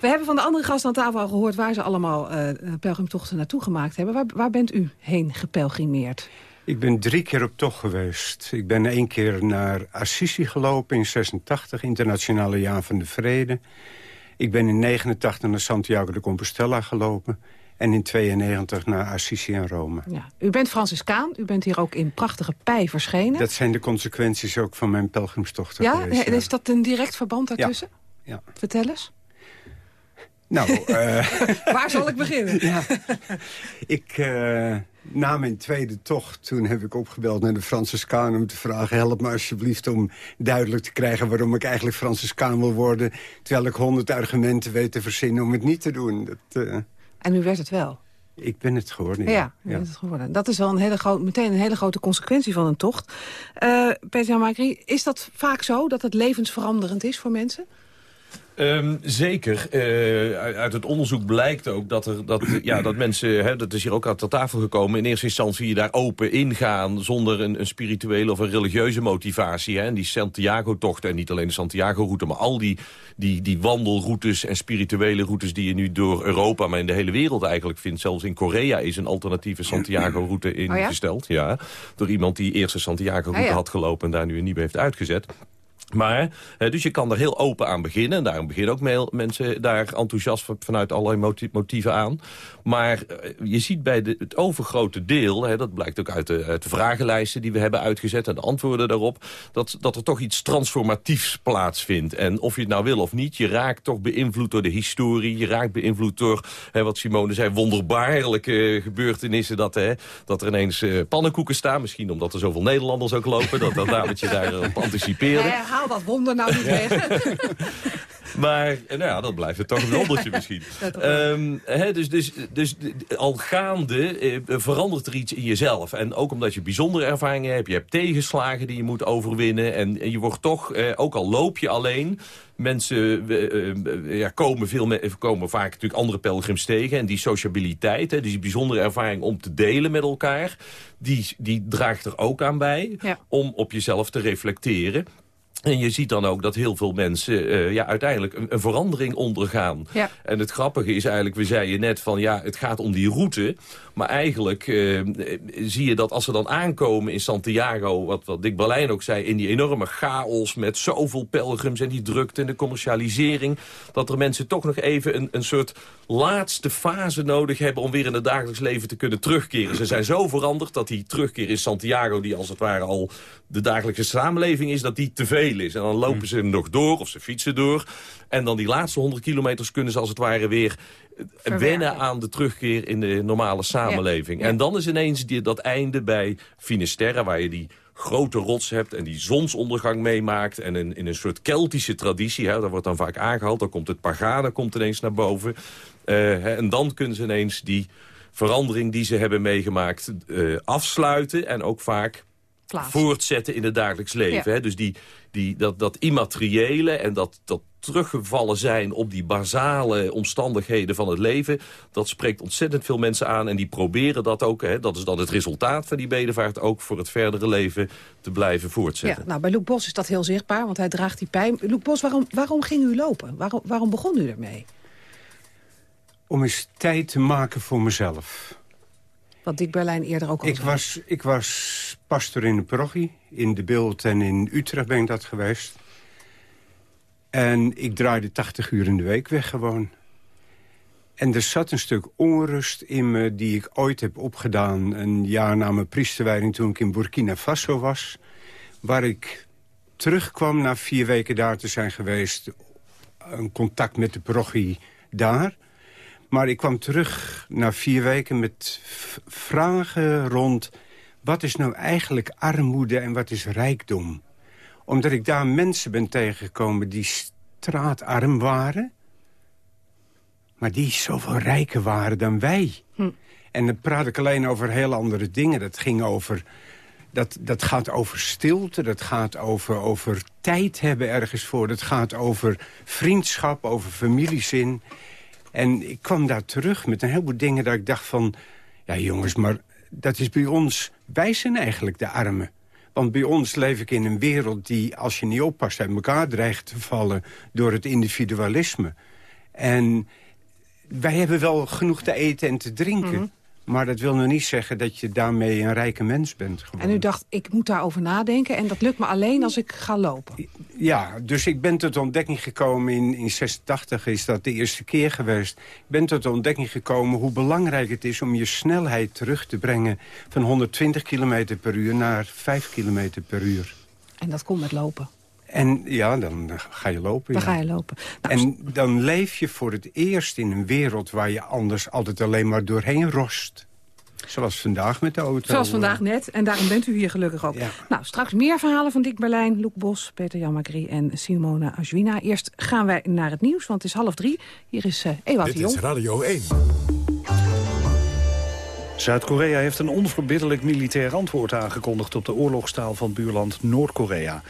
Speaker 2: We hebben van de andere gasten aan tafel al gehoord... waar ze allemaal uh, pelgrimtochten naartoe gemaakt hebben. Waar, waar bent u heen gepelgrimeerd?
Speaker 23: Ik ben drie keer op tocht geweest. Ik ben één keer naar Assisi gelopen in 86, Internationale Jaar van de Vrede. Ik ben in 89 naar Santiago de Compostela gelopen. En in 92 naar Assisi en Rome.
Speaker 2: Ja. U bent Franciscaan, u bent hier ook in prachtige pij verschenen.
Speaker 23: Dat zijn de consequenties ook van mijn pelgrimstochten
Speaker 2: ja?
Speaker 23: geweest,
Speaker 2: ja? Is dat een direct verband daartussen?
Speaker 23: Ja. ja.
Speaker 2: Vertel eens.
Speaker 23: Nou, uh... (laughs)
Speaker 2: Waar zal ik beginnen? (laughs)
Speaker 23: ja. Ik, uh, na mijn tweede tocht, toen heb ik opgebeld naar de Franciscaan... om te vragen, help me alsjeblieft om duidelijk te krijgen... waarom ik eigenlijk Franciscaan wil worden... terwijl ik honderd argumenten weet te verzinnen om het niet te doen. Dat, uh...
Speaker 2: En u werd het wel?
Speaker 23: Ik ben het geworden,
Speaker 2: ja.
Speaker 23: ja.
Speaker 2: Het geworden. Dat is wel een hele groot, meteen een hele grote consequentie van een tocht. Uh, Peter Macri, is dat vaak zo dat het levensveranderend is voor mensen?
Speaker 14: Um, zeker. Uh, uit het onderzoek blijkt ook dat, er, dat, (clears throat) ja, dat mensen, hè, dat is hier ook aan de tafel gekomen... in eerste instantie je daar open ingaan zonder een, een spirituele of een religieuze motivatie. Hè. En die Santiago-tochten, en niet alleen de Santiago-route... maar al die, die, die wandelroutes en spirituele routes die je nu door Europa... maar in de hele wereld eigenlijk vindt. Zelfs in Korea is een alternatieve Santiago-route ingesteld. Oh ja? ja? door iemand die eerst de Santiago-route ah, ja. had gelopen... en daar nu een nieuwe heeft uitgezet. Maar, dus je kan er heel open aan beginnen. En daarom beginnen ook mensen daar enthousiast vanuit allerlei motieven aan. Maar je ziet bij het overgrote deel, hè, dat blijkt ook uit de, vragenlijsten die we hebben uitgezet... en de antwoorden daarop, dat, dat er toch iets transformatiefs plaatsvindt. En of je het nou wil of niet, je raakt toch beïnvloed door de historie. Je raakt beïnvloed door, hè, wat Simone zei, wonderbaarlijke gebeurtenissen... dat, hè, dat er ineens uh, pannenkoeken staan. Misschien omdat er zoveel Nederlanders ook lopen, dat dat dametje daarop anticipeerde.
Speaker 2: Haal dat wonder nou niet weg. (laughs)
Speaker 14: Maar nou ja, dat blijft het toch een wondertje misschien. (laughs) Um, he, dus, dus, dus al gaande eh, verandert er iets in jezelf. En ook omdat je bijzondere ervaringen hebt. Je hebt tegenslagen die je moet overwinnen. En, en je wordt toch, eh, ook al loop je alleen... Mensen uh, ja, komen, veel me komen vaak natuurlijk andere pelgrims tegen. En die sociabiliteit, hè, die bijzondere ervaring om te delen met elkaar... die, die draagt er ook aan bij
Speaker 2: ja.
Speaker 14: om op jezelf te reflecteren. En je ziet dan ook dat heel veel mensen uh, ja, uiteindelijk een, een, verandering ondergaan.
Speaker 2: Ja.
Speaker 14: En het grappige is eigenlijk, we zeiden net van ja, het gaat om die route. Maar eigenlijk uh, zie je dat als ze dan aankomen in Santiago, wat, wat Dick Berlijn ook zei, in die enorme chaos met zoveel pelgrims en die drukte en de commercialisering, dat er mensen toch nog even een, een soort laatste fase nodig hebben om weer in het dagelijks leven te kunnen terugkeren. Ze zijn zo veranderd dat die terugkeer in Santiago, die als het ware al de dagelijkse samenleving is, dat die te veel is. En dan lopen ze nog door of ze fietsen door. En dan die laatste 100 kilometers kunnen ze als het ware weer Verwerken. wennen aan de terugkeer in de normale samenleving.
Speaker 2: Ja.
Speaker 14: En dan is ineens die, dat einde bij Finisterre, waar je die grote rots hebt en die zonsondergang meemaakt... en in, in een soort Keltische traditie, hè, daar wordt dan vaak aangehaald... dan komt het Pagana komt ineens naar boven. Uh, hè, en dan kunnen ze ineens die verandering die ze hebben meegemaakt uh, afsluiten... en ook vaak
Speaker 2: Plaats.
Speaker 14: voortzetten in het dagelijks leven.
Speaker 2: Ja.
Speaker 14: Hè? Dus die, die, dat, dat immateriële en dat, dat teruggevallen zijn op die basale omstandigheden van het leven... dat spreekt ontzettend veel mensen aan en die proberen dat ook... Hè, dat is dan het resultaat van die bedevaart... ook voor het verdere leven te blijven voortzetten.
Speaker 2: Ja, nou, bij Luc Bos is dat heel zichtbaar, want hij draagt die pijn. Luc Bos, waarom, waarom ging u lopen? Waarom, waarom begon u ermee?
Speaker 23: Om eens tijd te maken voor mezelf.
Speaker 2: Wat Dick Berlijn eerder ook al
Speaker 23: ik
Speaker 2: zei.
Speaker 23: was, ik was pastor in de parochie. In de Beeld en in Utrecht ben ik dat geweest. En ik draaide 80 uur in de week weg gewoon. En er zat een stuk onrust in me die ik ooit heb opgedaan... een jaar na mijn priesterwijding toen ik in Burkina Faso was... waar ik terugkwam na vier weken daar te zijn geweest... een contact met de parochie daar... Maar ik kwam terug na vier weken met vragen rond... wat is nou eigenlijk armoede en wat is rijkdom? Omdat ik daar mensen ben tegengekomen die straatarm waren... maar die zoveel rijker waren dan wij. Hm. En dan praat ik alleen over heel andere dingen. Dat ging over... Dat, dat gaat over stilte, dat gaat over, over tijd hebben ergens voor. Dat gaat over vriendschap, over familiezin. En ik kwam daar terug met een heleboel dingen dat ik dacht van... ja jongens, maar dat is bij ons... wij zijn eigenlijk de armen. Want bij ons leef ik in een wereld die, als je niet oppast... uit elkaar dreigt te vallen door het individualisme. En wij hebben wel genoeg te eten en te drinken... Mhm. Maar dat wil nog niet zeggen dat je daarmee een rijke mens bent.
Speaker 2: En u dacht, ik moet daarover nadenken en dat lukt me alleen als ik ga lopen.
Speaker 23: Ja, dus ik ben tot ontdekking gekomen, in, in 86 is dat de eerste keer geweest. Ik ben tot de ontdekking gekomen hoe belangrijk het is om je snelheid terug te brengen... van 120 km per uur naar 5 km per uur.
Speaker 2: En dat komt met lopen.
Speaker 23: En ja, dan ga je lopen.
Speaker 2: Dan ga je lopen.
Speaker 23: Nou, en dan leef je voor het eerst in een wereld... waar je anders altijd alleen maar doorheen rost. Zoals vandaag met de auto.
Speaker 2: Zoals vandaag net. En daarom bent u hier gelukkig ook. Nou, straks meer verhalen van Dick Berlijn, Loek Bos, Peter Jan en Simona Ajwina. Eerst gaan wij naar het nieuws, want het is half drie. Hier is uh, Ewout
Speaker 1: Dit is Radio 1.
Speaker 3: Zuid-Korea heeft een onverbiddelijk militair antwoord aangekondigd... op de oorlogstaal van buurland Noord-Korea.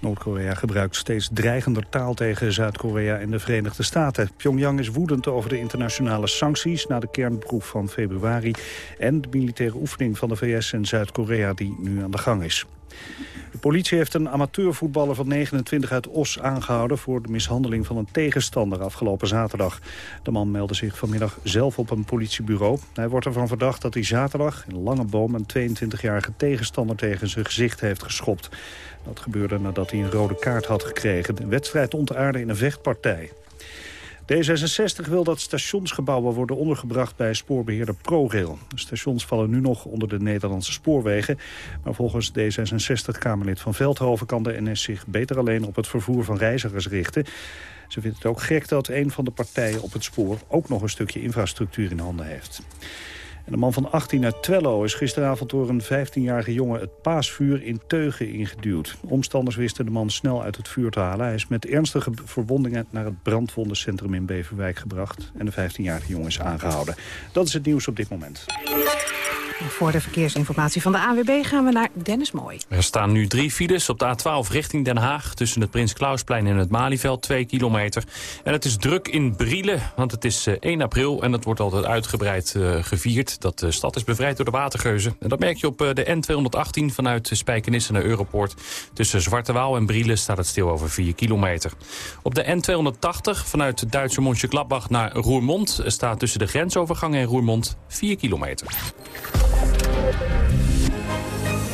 Speaker 3: Noord-Korea gebruikt steeds dreigender taal tegen Zuid-Korea en de Verenigde Staten. Pyongyang is woedend over de internationale sancties na de kernproef van februari... en de militaire oefening van de VS en Zuid-Korea die nu aan de gang is. De politie heeft een amateurvoetballer van 29 uit Os aangehouden... voor de mishandeling van een tegenstander afgelopen zaterdag. De man meldde zich vanmiddag zelf op een politiebureau. Hij wordt ervan verdacht dat hij zaterdag in Langeboom... een 22-jarige tegenstander tegen zijn gezicht heeft geschopt. Dat gebeurde nadat hij een rode kaart had gekregen. De wedstrijd ontaarde in een vechtpartij. D66 wil dat stationsgebouwen worden ondergebracht bij spoorbeheerder ProRail. De stations vallen nu nog onder de Nederlandse spoorwegen. Maar volgens D66-Kamerlid van Veldhoven kan de NS zich beter alleen op het vervoer van reizigers richten. Ze vindt het ook gek dat een van de partijen op het spoor ook nog een stukje infrastructuur in handen heeft. En de man van 18 uit Twello is gisteravond door een 15-jarige jongen het paasvuur in Teugen ingeduwd. Omstanders wisten de man snel uit het vuur te halen. Hij is met ernstige verwondingen naar het brandwondencentrum in Beverwijk gebracht. En de 15-jarige jongen is aangehouden. Dat is het nieuws op dit moment.
Speaker 2: Voor de verkeersinformatie van de AWB gaan we naar Dennis Mooi.
Speaker 6: Er staan nu drie files op de A12 richting Den Haag... tussen het Prins Klausplein en het Malieveld, 2 kilometer. En het is druk in Brielen, want het is 1 eh, april... en dat wordt altijd uitgebreid uh, gevierd. Dat de stad is bevrijd door de watergeuzen. En dat merk je op uh, de N218 vanuit Spijkenisse naar Europoort. Tussen Zwarte Waal en Brielen staat het stil over 4 kilometer. Op de N280 vanuit Duitse Mönchengladbach naar Roermond... staat tussen de grensovergang en Roermond 4 kilometer.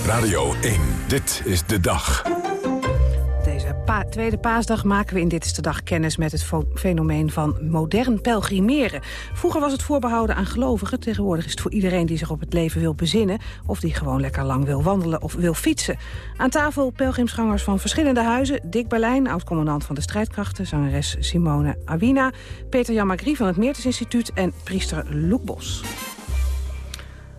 Speaker 1: Radio 1, dit is de dag.
Speaker 2: Tweede paasdag maken we in Dit is de Dag kennis met het fenomeen van modern pelgrimeren. Vroeger was het voorbehouden aan gelovigen. Tegenwoordig is het voor iedereen die zich op het leven wil bezinnen... of die gewoon lekker lang wil wandelen of wil fietsen. Aan tafel pelgrimsgangers van verschillende huizen. Dick Berlijn, oud-commandant van de strijdkrachten... zangeres Simone Awina, Peter Jan Magri van het Meertens Instituut... en priester Loek Bos.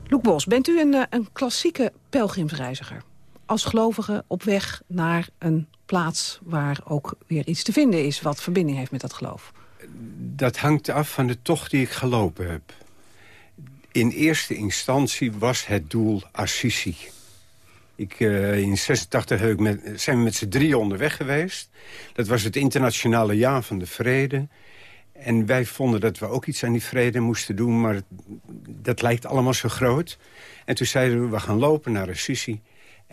Speaker 2: Loek Bos, bent u een, eh, een klassieke pelgrimsreiziger? Als gelovige op weg naar een plaats waar ook weer iets te vinden is... wat verbinding heeft met dat geloof?
Speaker 23: Dat hangt af van de tocht die ik gelopen heb. In eerste instantie was het doel Assisi. Ik, uh, in 86 zijn we met z'n drie onderweg geweest. Dat was het internationale jaar van de vrede. En wij vonden dat we ook iets aan die vrede moesten doen... maar dat lijkt allemaal zo groot. En toen zeiden we, we gaan lopen naar Assisi...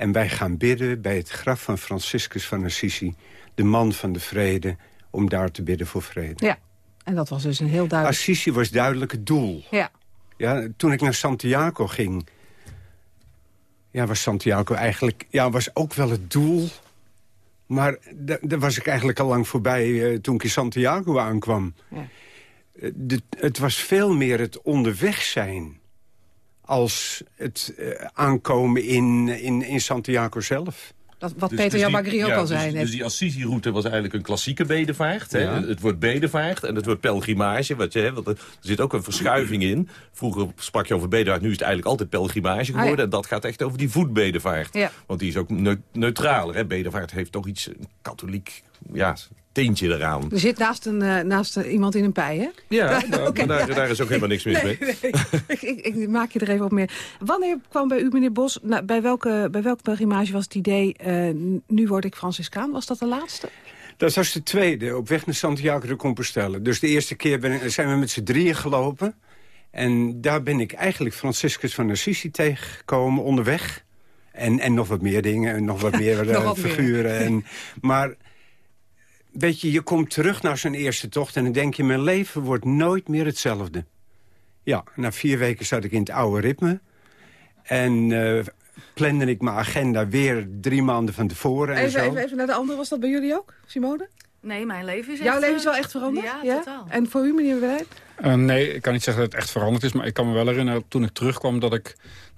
Speaker 23: en wij gaan bidden bij het graf van Franciscus van Assisi... de man van de vrede, om daar te bidden voor vrede.
Speaker 2: Ja, en dat was dus een heel duidelijk...
Speaker 23: Assisi was duidelijk het doel.
Speaker 2: Ja.
Speaker 23: Ja, toen ik naar Santiago ging... Ja, was Santiago eigenlijk... Ja, was ook wel het doel... Maar daar was ik eigenlijk al lang voorbij uh, toen ik in Santiago aankwam. Ja. Eh, de, het was veel meer het onderweg zijn als het uh, aankomen in, in, in Santiago zelf.
Speaker 2: Dat, wat
Speaker 14: Dus-
Speaker 2: Peter
Speaker 14: dus
Speaker 2: Magri ook
Speaker 14: ja,
Speaker 2: al
Speaker 14: dus-
Speaker 2: zei net.
Speaker 14: Dus die Assisi-route was eigenlijk een klassieke bedevaart. Hè? Het wordt bedevaart en het wordt pelgrimage. Wat je, hè, want er zit ook een verschuiving in. Vroeger sprak je over bedevaart, nu is het eigenlijk altijd pelgrimage geworden.
Speaker 2: Ah, ja.
Speaker 14: En dat gaat echt over die voetbedevaart.
Speaker 2: Ja.
Speaker 14: Want die is ook neu- neutraler. Hè? Bedevaart heeft toch iets katholiek ja, teentje eraan.
Speaker 2: Er zit naast, een, eh, naast eh, iemand in een pij, hè?
Speaker 14: Ja, (laughs) nou,
Speaker 2: Oké,
Speaker 14: daar,
Speaker 2: ja.
Speaker 14: daar is ook (laughs) helemaal niks mis mee.
Speaker 2: Nee, (laughs) ik, ik, ik maak je er even op meer. Wanneer kwam bij u, meneer Bos, nou, bij, welke, bij welke pelgrimage was het idee... eh, nu word ik Franciscaan? Was dat de laatste?
Speaker 23: Dat was de tweede, op weg naar Santiago de Compostela. Dus de eerste keer ben, zijn we met z'n drieën gelopen. En daar ben ik eigenlijk Franciscus van Assisi tegengekomen onderweg. En, en nog wat meer dingen, en nog wat meer
Speaker 2: Nog wat meer.
Speaker 23: figuren. En, maar weet je, je komt terug naar zo'n eerste tocht... en dan denk je, mijn leven wordt nooit meer hetzelfde. Ja, na vier weken zat ik in het oude ritme. En eh plande ik mijn agenda weer drie maanden van tevoren en
Speaker 2: Even,
Speaker 23: zo.
Speaker 2: even, even naar de andere. Was dat bij jullie ook, Simone?
Speaker 13: Nee, mijn leven is
Speaker 2: Jouw
Speaker 13: echt,
Speaker 2: leven
Speaker 13: eh,
Speaker 2: is wel echt veranderd?
Speaker 13: Ja, totaal.
Speaker 2: En voor u, meneer Beleid?
Speaker 7: Eh, nee, ik kan niet zeggen dat het echt veranderd is. Maar ik kan me wel herinneren toen ik terugkwam dat ik,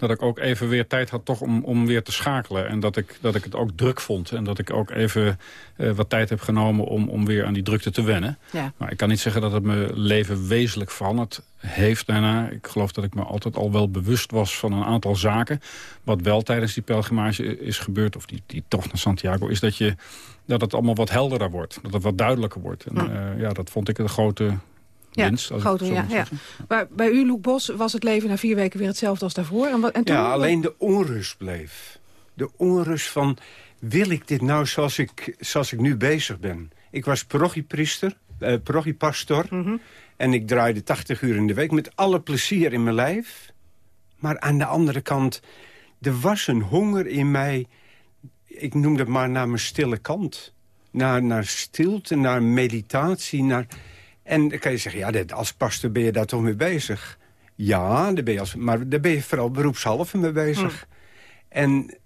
Speaker 7: dat ik ook even weer tijd had toch om, om weer te schakelen. En dat ik, dat ik het ook druk vond. En dat ik ook even eh, wat tijd heb genomen om, om weer aan die drukte te wennen.
Speaker 2: Ja.
Speaker 7: Maar ik kan niet zeggen dat het mijn leven wezenlijk veranderd heeft daarna. Ik geloof dat ik me altijd al wel bewust was van een aantal zaken. Wat wel tijdens die pelgrimage is gebeurd, of die, die tocht naar Santiago... is dat, je, dat het allemaal wat helderder wordt. Dat het wat duidelijker wordt. En,
Speaker 2: Hm.
Speaker 7: eh, ja, dat vond ik een grote
Speaker 2: Ja,
Speaker 7: winst. als ik
Speaker 2: grote,
Speaker 7: zo
Speaker 2: ja. Maar bij u, Loek Bos, was het leven na vier weken weer hetzelfde als daarvoor? En, wat, en toen,
Speaker 23: Ja, alleen de onrust bleef. De onrust van, wil ik dit nou zoals ik, zoals ik nu bezig ben? Ik was parochiepriester, eh, parochiepastor...
Speaker 2: Mhm.
Speaker 23: en ik draaide 80 uur in de week met alle plezier in mijn lijf. Maar aan de andere kant, er was een honger in mij... ik noem dat maar naar mijn stille kant. Naar, naar stilte, naar meditatie, naar... En dan kan je zeggen, ja, als pastor ben je daar toch mee bezig. Ja, daar ben je als, maar daar ben je vooral beroepshalve mee bezig. En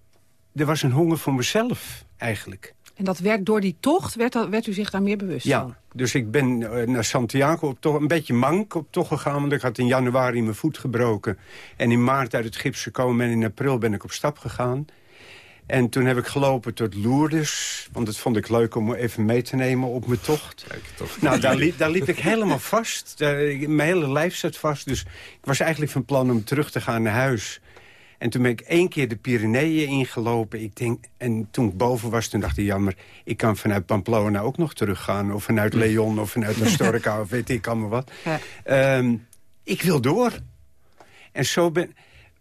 Speaker 23: er was een honger voor mezelf, eigenlijk.
Speaker 2: en dat werd door die tocht, werd, dat, werd u zich daar meer bewust van?
Speaker 23: Ja, dus ik ben eh, naar Santiago op toch een beetje mank op toch gegaan. Want ik had in januari mijn voet gebroken. En in maart uit het gips gekomen. En in april ben ik op stap gegaan. En toen heb ik gelopen tot Lourdes. Want dat vond ik leuk om even mee te nemen op mijn tocht. Nou, daar liep, daar liep ik helemaal vast. Daar- mijn hele lijf zat vast. Dus ik was eigenlijk van plan om terug te gaan naar huis. En toen ben ik één keer de Pyreneeën ingelopen. Ik denk, en toen ik boven was, toen dacht ik... jammer, ik kan vanuit Pamplona ook nog teruggaan. Of vanuit Leon, of vanuit (laughs) Astorga, of weet ik allemaal wat.
Speaker 2: Ja.
Speaker 23: Ehm, ik wil door. En zo ben...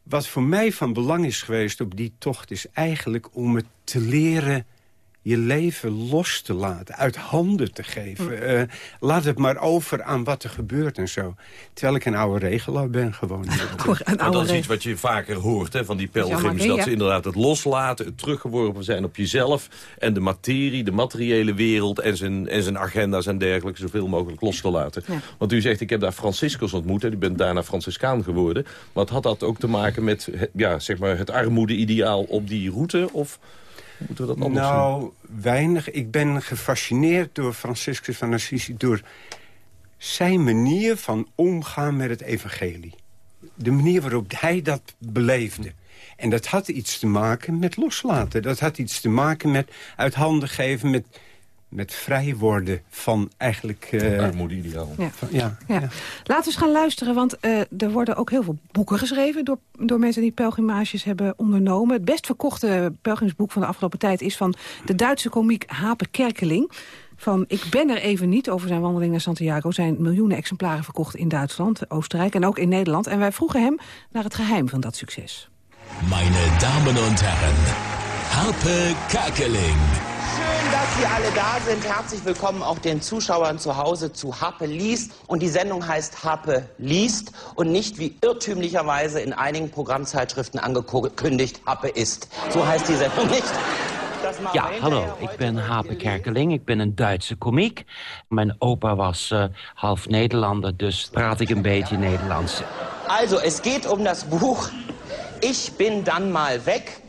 Speaker 23: Wat voor mij van belang is geweest op die tocht... is eigenlijk om het te leren je leven los te laten, uit handen te geven. Eh, laat het maar over aan wat er gebeurt en zo. Terwijl ik een oude regelaar ben gewoon. (laughs)
Speaker 2: Een
Speaker 14: Maar dat is iets wat je vaker hoort hè, van die pelgrims. Dat ze inderdaad het loslaten, het teruggeworpen zijn op jezelf... en de materie, de materiële wereld en zijn, en zijn agenda's en dergelijke... zoveel mogelijk los te laten.
Speaker 2: Ja.
Speaker 14: Want u zegt, ik heb daar Franciscus ontmoet... en u bent daarna Franciscaan geworden. Wat had dat ook te maken met het, ja, zeg maar het armoede-ideaal op die route? Of moeten we dat anders?
Speaker 23: Nou, weinig. Ik ben gefascineerd door Franciscus van Assisi... door zijn manier van omgaan met het evangelie. De manier waarop hij dat beleefde. En dat had iets te maken met loslaten. Dat had iets te maken met uit handen geven... met, met vrij worden van eigenlijk... eh,
Speaker 14: Armoede-ideaal.
Speaker 2: Ja.
Speaker 23: ja,
Speaker 2: Ja. Laten we eens gaan luisteren, want eh, er worden ook heel veel boeken geschreven... Door, door mensen die pelgrimages hebben ondernomen. Het best verkochte pelgrimsboek van de afgelopen tijd... is van de Duitse komiek Hape Kerkeling. Van Ik ben er even niet over zijn wandeling naar Santiago... zijn miljoenen exemplaren verkocht in Duitsland, Oostenrijk en ook in Nederland. En wij vroegen hem naar het geheim van dat succes.
Speaker 24: Meine Damen und Herren, Harpe Kerkeling.
Speaker 25: Dass Sie alle da sind. Herzlich willkommen auch den Zuschauern zu Hause zu Happe liest. Und die Sendung heißt Happe liest und nicht wie irrtümlicherweise in einigen Programmzeitschriften angekündigt Happe ist. So heißt die Sendung nicht.
Speaker 26: Ja, hallo, ik ben Hape Kerkeling. Ik ben een Duitse komiek. Mijn opa was eh, half Nederlander, dus praat ik een beetje Nederlands.
Speaker 25: Also, es geht um das Buch Ich bin dann mal weg.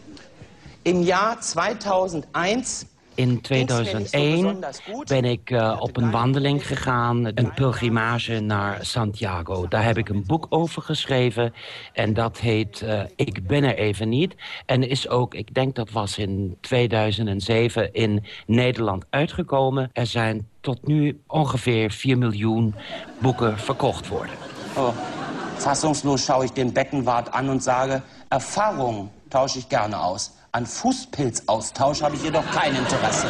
Speaker 25: Im Jahr 2001
Speaker 26: in 2001 ben ik uh, op een wandeling gegaan, een pilgrimage naar Santiago. Daar heb ik een boek over geschreven en dat heet uh, Ik ben er even niet. En is ook, ik denk dat was in 2007 in Nederland uitgekomen. Er zijn tot nu ongeveer 4 miljoen boeken verkocht worden.
Speaker 25: Oh, fassungslos schaue ich den Beckenwart an und sage, Erfahrung tausche ich gerne aus. An Fußpilzaustausch habe ich jedoch kein Interesse.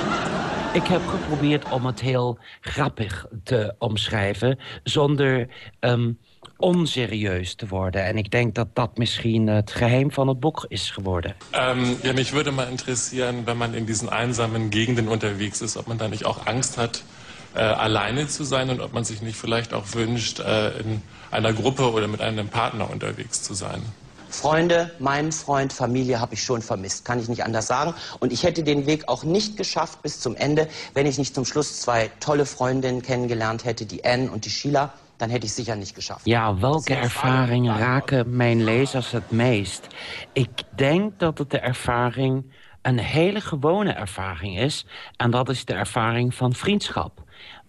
Speaker 26: Ik heb geprobeerd om het heel grappig te omschrijven... zonder um, onserieus te worden. En ik denk dat dat misschien het geheim van het boek is geworden.
Speaker 27: Um, ja, mich würde mal interessieren, wenn man in diesen einsamen Gegenden unterwegs ist... ob man da nicht auch Angst hat, äh, alleine zu sein... und ob man sich nicht vielleicht auch wünscht, äh, in einer Gruppe oder mit einem Partner unterwegs zu sein.
Speaker 25: Freunde, meinen Freund, Familie habe ich schon vermisst, kann ich nicht anders sagen. Und ich hätte den Weg auch nicht geschafft bis zum Ende, wenn ich nicht zum Schluss zwei tolle Freundinnen kennengelernt hätte, die Anne und die Sheila. Dan hätte ich sicher nicht geschafft.
Speaker 26: Ja, welke ervaringen raken mijn lezers het meest? Ik denk dat het de ervaring, een hele gewone ervaring is. En dat is de ervaring van vriendschap.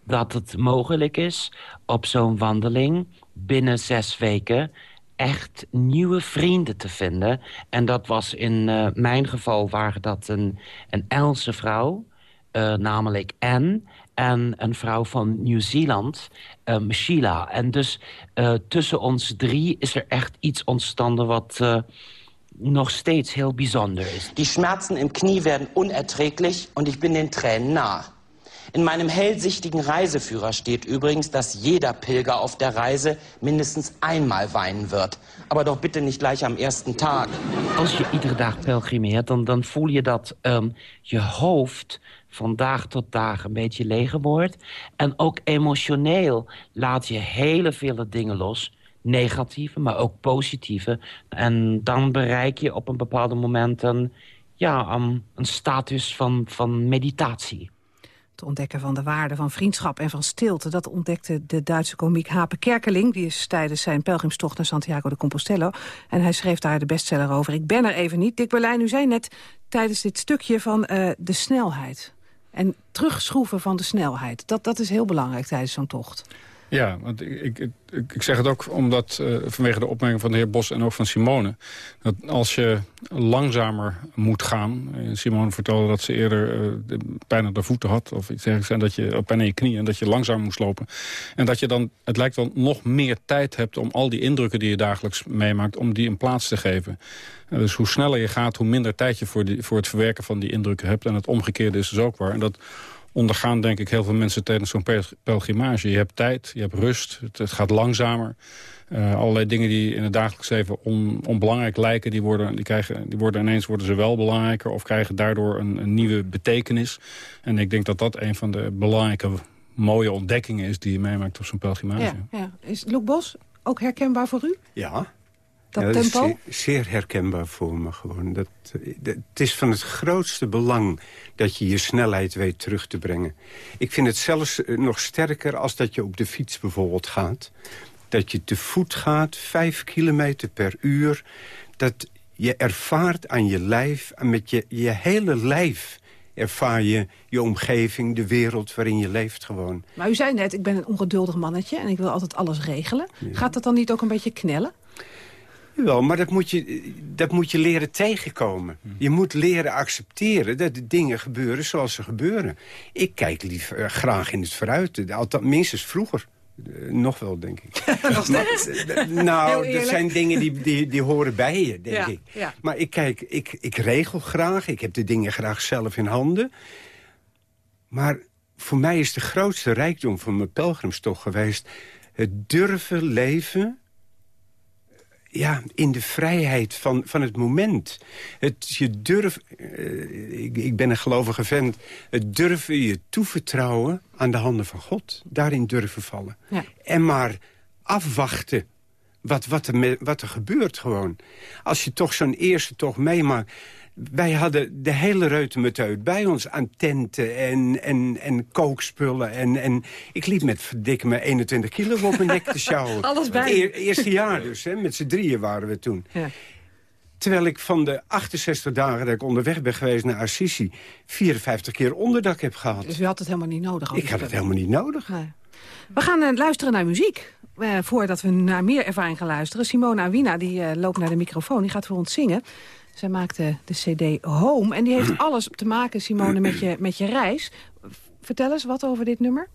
Speaker 26: Dat het mogelijk is op zo'n wandeling binnen zes weken echt nieuwe vrienden te vinden. En dat was in uh, mijn geval waren dat een, een Engelse vrouw, uh, namelijk Anne... en een vrouw van Nieuw-Zeeland, um, Sheila. En dus tussen ons drie is er echt iets ontstanden wat nog steeds heel bijzonder is.
Speaker 25: Die Schmerzen im Knie werden unerträglich und ich bin den Tränen nah. In meinem hellsichtigen Reiseführer steht übrigens, dass jeder Pilger auf der Reise mindestens einmal weinen wird. Aber doch bitte nicht gleich am ersten Tag.
Speaker 26: Als je iedere dag pelgrimeert, dan, dan voel je dat um, je hoofd van dag tot dag een beetje leger wordt. En ook emotioneel laat je hele vele dingen los. Negatieve, maar ook positieve. En dan bereik je op een bepaald moment een, ja, een status van, van meditatie.
Speaker 2: Het ontdekken van de waarde van vriendschap en van stilte... dat ontdekte de Duitse komiek Hape Kerkeling... die is tijdens zijn pelgrimstocht naar Santiago de Compostela. En hij schreef daar de bestseller over. Ik ben er even niet. Dick Berlijn, u zei net tijdens dit stukje van uh, de snelheid. En terugschroeven van de snelheid. Dat, dat is heel belangrijk tijdens zo'n tocht.
Speaker 7: Ja, want ik, ik, ik, zeg het ook omdat, uh, vanwege de opmerking van de heer Bos en ook van Simone... dat als je langzamer moet gaan... Eh, Simone vertelde dat ze eerder uh, pijn aan de voeten had... of iets dergelijks, en dat je pijn aan je knieën en dat je langzaam moest lopen. En dat je dan, het lijkt wel, nog meer tijd hebt... om al die indrukken die je dagelijks meemaakt, om die een plaats te geven. dus hoe sneller je gaat, hoe minder tijd je voor, die, voor het verwerken van die indrukken hebt. En het omgekeerde is dus ook waar. En dat ondergaan denk ik heel veel mensen tijdens zo'n pelgrimage. Je hebt tijd, je hebt rust, het, gaat langzamer. Uh, allerlei dingen die in het dagelijks leven on, onbelangrijk lijken... Die worden, die, krijgen, die worden ineens worden ze wel belangrijker... of krijgen daardoor een, een nieuwe betekenis. En ik denk dat dat een van de belangrijke mooie ontdekkingen is... die je meemaakt op zo'n pelgrimage.
Speaker 2: Ja, ja. Is Luc Bos ook herkenbaar voor u?
Speaker 23: Ja,
Speaker 2: dat
Speaker 23: ja,
Speaker 2: tempo?
Speaker 23: Is zeer, herkenbaar voor me gewoon. Dat, dat, het is van het grootste belang dat je je snelheid weet terug te brengen. Ik vind het zelfs eh, nog sterker als dat je op de fiets bijvoorbeeld gaat. Dat je te voet gaat, vijf kilometer per uur. Dat je ervaart aan je lijf, met je, je hele lijf ervaar je je omgeving, de wereld waarin je leeft gewoon.
Speaker 2: Maar u zei net, ik ben een ongeduldig mannetje en ik wil altijd alles regelen. Gaat dat dan niet ook een beetje knellen?
Speaker 23: Wel, maar dat moet, je, dat moet je leren tegenkomen. Hm. Je moet leren accepteren dat de dingen gebeuren zoals ze gebeuren. Ik kijk liever uh, graag in het vooruit, althans minstens vroeger. Uh, nog wel, denk ik. (laughs) maar, nou, dat zijn dingen die, die, die horen bij je, denk
Speaker 2: ja,
Speaker 23: ik.
Speaker 2: Ja.
Speaker 23: Maar ik kijk, ik, ik regel graag. Ik heb de dingen graag zelf in handen. Maar voor mij is de grootste rijkdom van mijn pelgrimstocht geweest... het durven leven ja, in de vrijheid van, van het moment. Het, je durf, uh, ik, ik, ben een gelovige vent, het durven je toevertrouwen aan de handen van God. Daarin durven vallen.
Speaker 2: Ja.
Speaker 23: En maar afwachten wat, wat, er wat er gebeurt gewoon. Als je toch zo'n eerste tocht meemaakt wij hadden de hele reutemeteut bij ons aan tenten en, en, en kookspullen. En, en ik liep met verdikke me 21 kilo op mijn nek te sjouwen. (laughs)
Speaker 2: Alles bij.
Speaker 23: E eerste jaar dus, hè, met z'n drieën waren we toen.
Speaker 2: Ja.
Speaker 23: Terwijl ik van de 68 dagen dat ik onderweg ben geweest naar Assisi... 54 keer onderdak heb gehad.
Speaker 2: Dus u had het helemaal niet nodig?
Speaker 23: Ik had het helemaal niet nodig.
Speaker 2: Nee. We gaan uh, luisteren naar muziek. Uh, voordat we naar meer ervaring gaan luisteren. Simona Wina die, uh, loopt naar de microfoon. Die gaat voor ons zingen. Zij maakte de cd Home. En die heeft (clears throat) alles te maken, Simone, met je, (clears throat) met je reis. Vertel eens wat over dit nummer.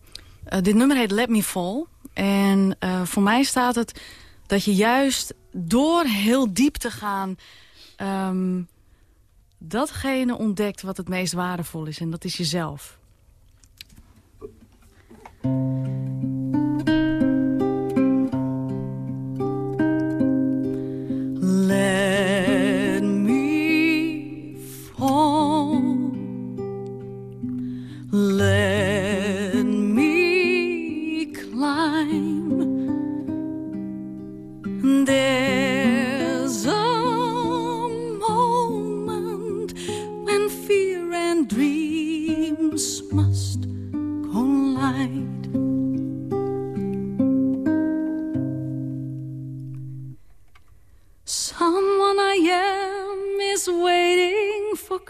Speaker 13: dit nummer heet Let Me Fall. En voor mij staat het dat je juist door heel diep te gaan... Um, datgene ontdekt wat het meest waardevol is. En dat is jezelf. Let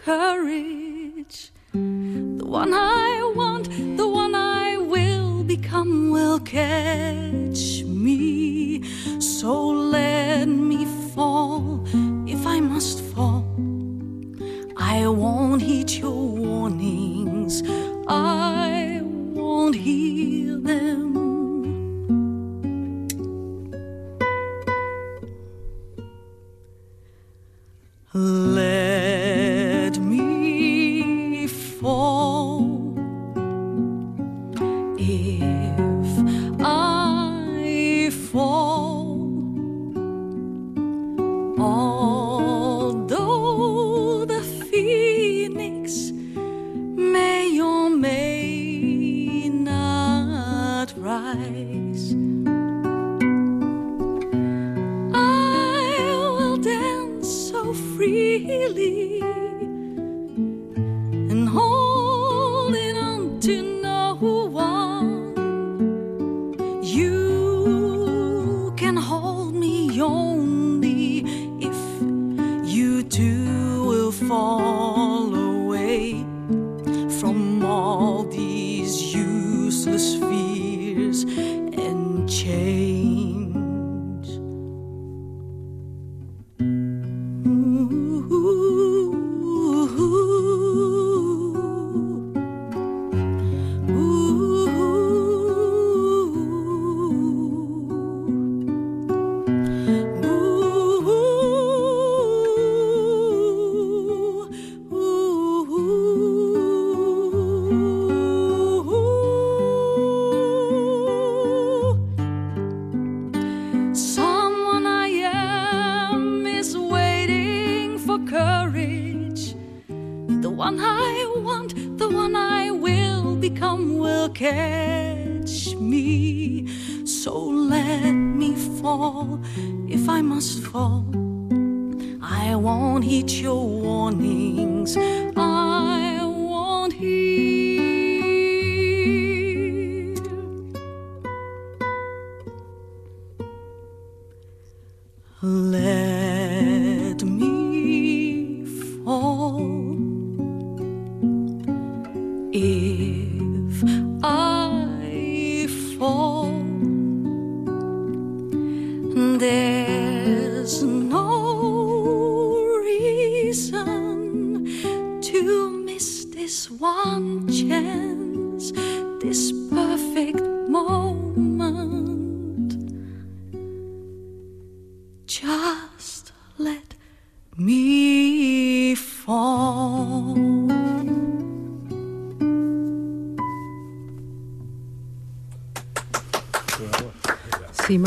Speaker 13: courage. The one I want, the one I will become will catch me. So let me fall if I must fall. I won't heed your warnings. I won't hear them.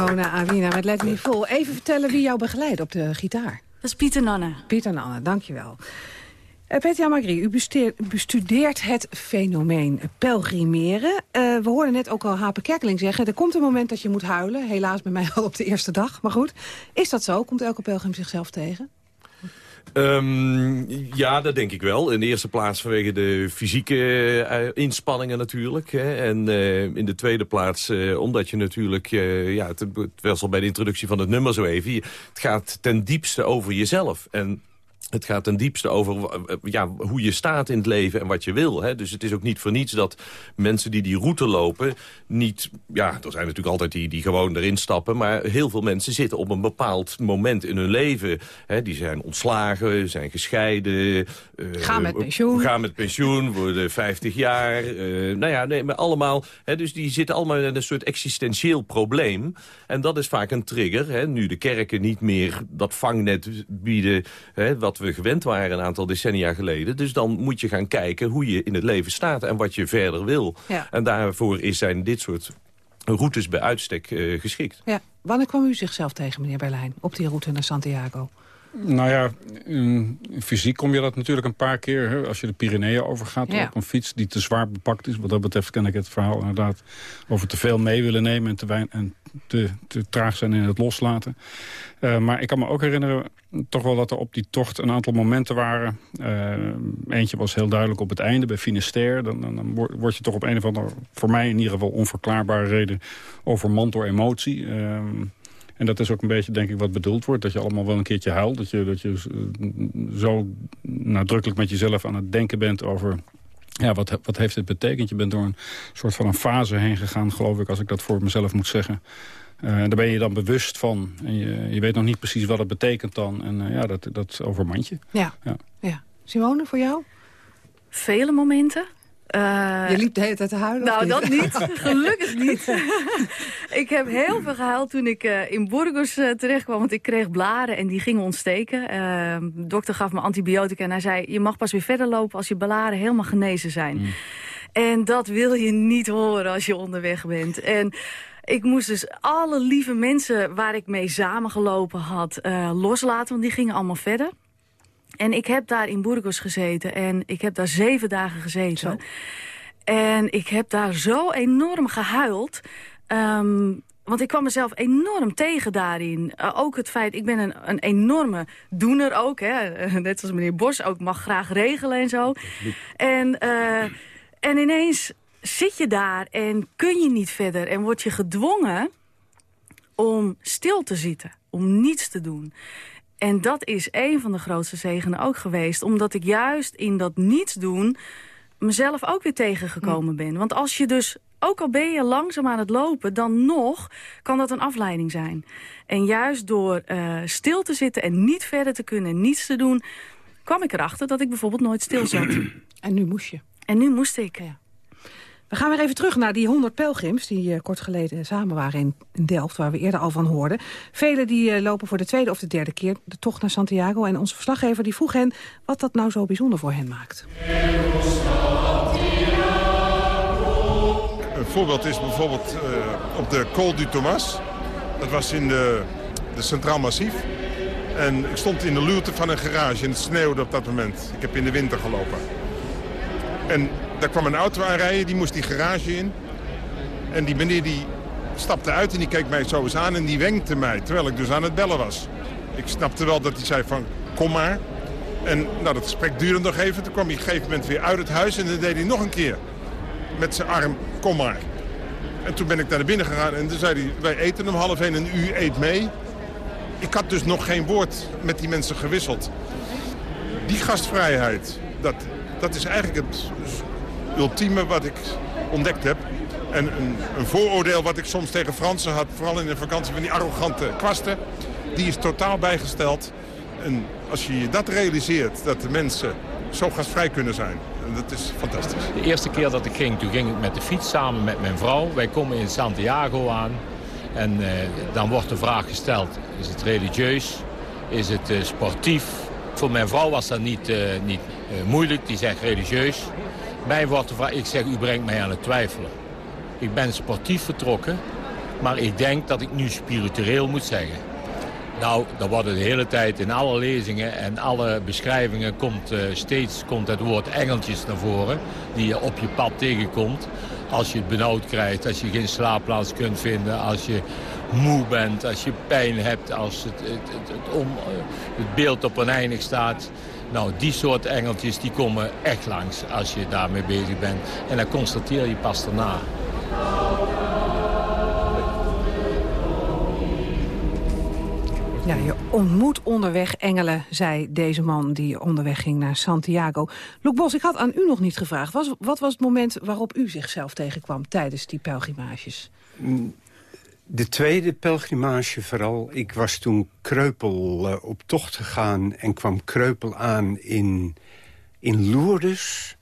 Speaker 2: Simona Awina met Let Me Fall. Even vertellen wie jou begeleidt op de gitaar.
Speaker 13: Dat is Pieter Nanne.
Speaker 2: Pieter Nanne, dankjewel. Uh, Petja Magri, u bestudeert het fenomeen pelgrimeren. Uh, we hoorden net ook al Hape Kerkeling zeggen... er komt een moment dat je moet huilen. Helaas bij mij al op de eerste dag, maar goed. Is dat zo? Komt elke pelgrim zichzelf tegen?
Speaker 14: Um, ja, dat denk ik wel. In de eerste plaats vanwege de fysieke uh, inspanningen natuurlijk. Hè. En uh, in de tweede plaats uh, omdat je natuurlijk... ja, het, het was al bij de introductie van het nummer zo even... het gaat ten diepste over jezelf. En het gaat ten diepste over ja, hoe je staat in het leven en wat je wil. Hè? Dus het is ook niet voor niets dat mensen die die route lopen... niet, ja, er zijn natuurlijk altijd die, die gewoon erin stappen... maar heel veel mensen zitten op een bepaald moment in hun leven. Hè? Die zijn ontslagen, zijn gescheiden... Uh,
Speaker 2: gaan met pensioen.
Speaker 14: Gaan met pensioen, worden 50 jaar. Uh, nou ja, nee, maar allemaal... Hè? Dus die zitten allemaal in een soort existentieel probleem. En dat is vaak een trigger. Hè? Nu de kerken niet meer dat vangnet bieden... Hè, wat we gewend waren een aantal decennia geleden. Dus dan moet je gaan kijken hoe je in het leven staat en wat je verder wil. En daarvoor is zijn dit soort routes bij uitstek uh, geschikt.
Speaker 2: Ja. Wanneer kwam u zichzelf tegen, meneer Berlijn, op die route naar Santiago?
Speaker 7: Nou ja, in fysiek kom je dat natuurlijk een paar keer. Hè, als je de Pyreneeën overgaat op een fiets die te zwaar bepakt is. Wat dat betreft ken ik het verhaal inderdaad over te veel mee willen nemen... en te, en te, te traag zijn in het loslaten. Uh, maar ik kan me ook herinneren toch wel dat er op die tocht een aantal momenten waren. Uh, eentje was heel duidelijk op het einde bij Finisterre. Dan, dan, dan, word je toch op een of andere, voor mij in ieder geval onverklaarbare reden... overmand door emotie. Uh, en dat is ook een beetje, denk ik, wat bedoeld wordt. Dat je allemaal wel een keertje huilt. Dat je, dat je zo nadrukkelijk met jezelf aan het denken bent over... Ja, wat, wat heeft dit betekend? Je bent door een soort van een fase heen gegaan, geloof ik, als ik dat voor mezelf moet zeggen. Uh, daar ben je dan bewust van. En je, je weet nog niet precies wat het betekent dan. En uh, ja, dat, dat overmand je.
Speaker 2: Ja. ja. ja. Simone, voor jou?
Speaker 13: Vele momenten.
Speaker 2: Uh, je liep de hele tijd te huilen?
Speaker 13: Nou, dat niet. (laughs) Gelukkig niet. (laughs) ik heb heel veel gehuild toen ik uh, in Burgos uh, terecht kwam. Want ik kreeg blaren en die gingen ontsteken. de dokter gaf me antibiotica en hij zei... je mag pas weer verder lopen als je blaren helemaal genezen zijn. Mm. En dat wil je niet horen als je onderweg bent. En ik moest dus alle lieve mensen waar ik mee samengelopen had loslaten. Want die gingen allemaal verder. En ik heb daar in Burgos gezeten en ik heb daar zeven dagen gezeten. En ik heb daar zo enorm gehuild. Um, want ik kwam mezelf enorm tegen daarin. Uh, ook het feit, ik ben een, een enorme doener ook. Hè? (laughs) Net als meneer Bos ook mag graag regelen en zo. En, uh, en ineens zit je daar en kun je niet verder. En word je gedwongen om stil te zitten. Om niets te doen. En dat is een van de grootste zegenen ook geweest. Omdat ik juist in dat niets doen mezelf ook weer tegengekomen ben. Want als je dus, ook al ben je langzaam aan het lopen... dan nog kan dat een afleiding zijn. En juist door uh, stil te zitten en niet verder te kunnen en niets te doen... kwam ik erachter dat ik bijvoorbeeld nooit stil zat.
Speaker 2: En nu moest je.
Speaker 13: En nu moest ik. Ja.
Speaker 2: We gaan weer even terug naar die 100 pelgrims... die uh, kort geleden samen waren in, Delft, waar we eerder al van hoorden. Velen die uh, lopen voor de tweede of de derde keer de tocht naar Santiago. En onze verslaggever die vroeg hen wat dat nou zo bijzonder voor hen maakt.
Speaker 28: Een voorbeeld is bijvoorbeeld uh, op de Col du Thomas. Dat was in de, de Centraal Massief. En ik stond in de luwte van een garage en het sneeuwde op dat moment. Ik heb in de winter gelopen. En daar kwam een auto aanrijden, die moest die garage in. En die meneer die stapte uit en die keek mij zo eens aan en die wenkte mij. Terwijl ik dus aan het bellen was. Ik snapte wel dat hij zei van, kom maar. En nou, dat gesprek duurde nog even. Toen kwam hij op een gegeven moment weer uit het huis en dan deed hij nog een keer. Met zijn arm, kom maar. En toen ben ik naar binnen gegaan en toen zei hij, wij eten om half één en u eet mee. Ik had dus nog geen woord met die mensen gewisseld. Die gastvrijheid, dat, dat is eigenlijk het ultieme wat ik ontdekt heb. En een, een, vooroordeel wat ik soms tegen Fransen had, vooral in de vakantie van die arrogante kwasten, die is totaal bijgesteld. En als je dat realiseert, dat de mensen zo gastvrij kunnen zijn, dat is fantastisch.
Speaker 20: De eerste keer dat ik ging, toen ging ik met de fiets samen met mijn vrouw. Wij komen in Santiago aan. En eh, dan wordt de vraag gesteld, is het religieus? Is het uh, sportief? Voor mijn vrouw was dat niet, uh, niet moeilijk, die zegt religieus. Mij wordt de vraag, ik zeg, u brengt mij aan het twijfelen. Ik ben sportief vertrokken, maar ik denk dat ik nu spiritueel moet zeggen. Nou, dan wordt de hele tijd in alle lezingen en alle beschrijvingen komt uh, steeds komt het woord engeltjes naar voren. Die je op je pad tegenkomt. Als je het benauwd krijgt, als je geen slaapplaats kunt vinden, als je moe bent, als je pijn hebt, als het, het, het, het, om, het beeld op oneindig staat. Nou, die soort engeltjes die komen echt langs als je daarmee bezig bent. En dan constateer je pas daarna.
Speaker 2: Ja, je ontmoet onderweg engelen, zei deze man die onderweg ging naar Santiago. Loek Bos, ik had aan u nog niet gevraagd. Was, wat was het moment waarop u zichzelf tegenkwam tijdens die pelgrimages?
Speaker 23: De tweede pelgrimage vooral. Ik was toen kreupel uh, op tocht gegaan en kwam kreupel aan in, in Lourdes.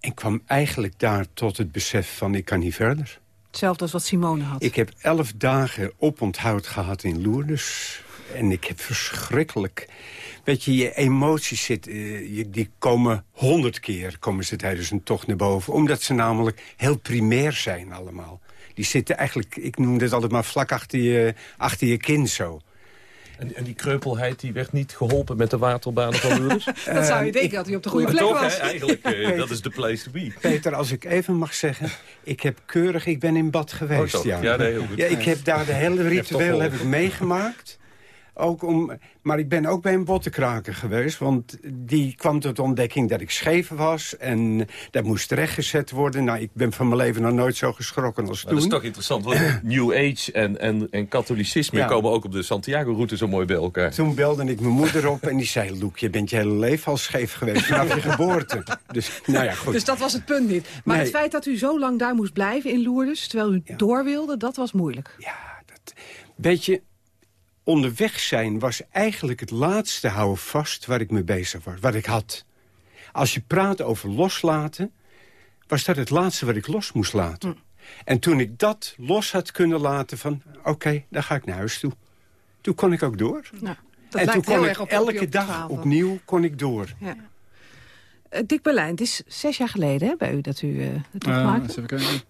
Speaker 23: En kwam eigenlijk daar tot het besef van ik kan niet verder.
Speaker 2: Hetzelfde als wat Simone had.
Speaker 23: Ik heb elf dagen oponthoud gehad in Lourdes. En ik heb verschrikkelijk... Weet je, je emoties zit, uh, die komen honderd keer komen ze tijdens een tocht naar boven. Omdat ze namelijk heel primair zijn allemaal. Die zitten eigenlijk, ik noem dit altijd maar vlak achter je, achter je kin zo.
Speaker 14: En, en, die kreupelheid die werd niet geholpen met de waterbanen van Lourdes? (laughs)
Speaker 2: dat zou je denken, dat hij op de goede plek
Speaker 14: toch,
Speaker 2: was.
Speaker 14: Hè, eigenlijk, uh, dat is de place to be.
Speaker 23: Peter, als ik even mag zeggen... ik heb keurig, ik ben in bad geweest.
Speaker 14: Oh,
Speaker 23: ja.
Speaker 14: Ja, nee, heel goed.
Speaker 23: ja, ik heb daar de hele ritueel heb ik meegemaakt. Ook om, maar ik ben ook bij een bottenkraker geweest. Want die kwam tot de ontdekking dat ik scheef was. En dat moest rechtgezet worden. Nou, ik ben van mijn leven nog nooit zo geschrokken als toen.
Speaker 14: Dat is toch interessant. Want (clears throat) New Age en, en, en katholicisme
Speaker 23: Ja.
Speaker 14: komen ook op de Santiago-route zo mooi bij elkaar.
Speaker 23: Toen belde ik mijn moeder op en die zei... Loek, je bent je hele leven al scheef geweest vanaf je geboorte. Dus, nou ja, goed.
Speaker 2: Dus dat was het punt niet. Maar
Speaker 23: Nee.
Speaker 2: het feit dat u zo lang daar moest blijven in Lourdes... terwijl u door wilde, dat was moeilijk.
Speaker 23: Weet je, onderweg zijn was eigenlijk het laatste houden vast waar ik mee bezig was. Wat ik had. Als je praat over loslaten, was dat het laatste wat ik los moest laten. En toen ik dat los had kunnen laten van... oké, dan ga ik naar huis toe. Toen kon ik ook door.
Speaker 2: Nou, dat
Speaker 23: en toen kon ik elke
Speaker 2: op
Speaker 23: dag
Speaker 2: verhaal.
Speaker 23: opnieuw kon ik door.
Speaker 2: Ja. Eh, Dick Berlijn, het is zes jaar geleden hè, bij u dat u de tocht
Speaker 7: Eh,
Speaker 2: maakte.
Speaker 7: eens even kijken,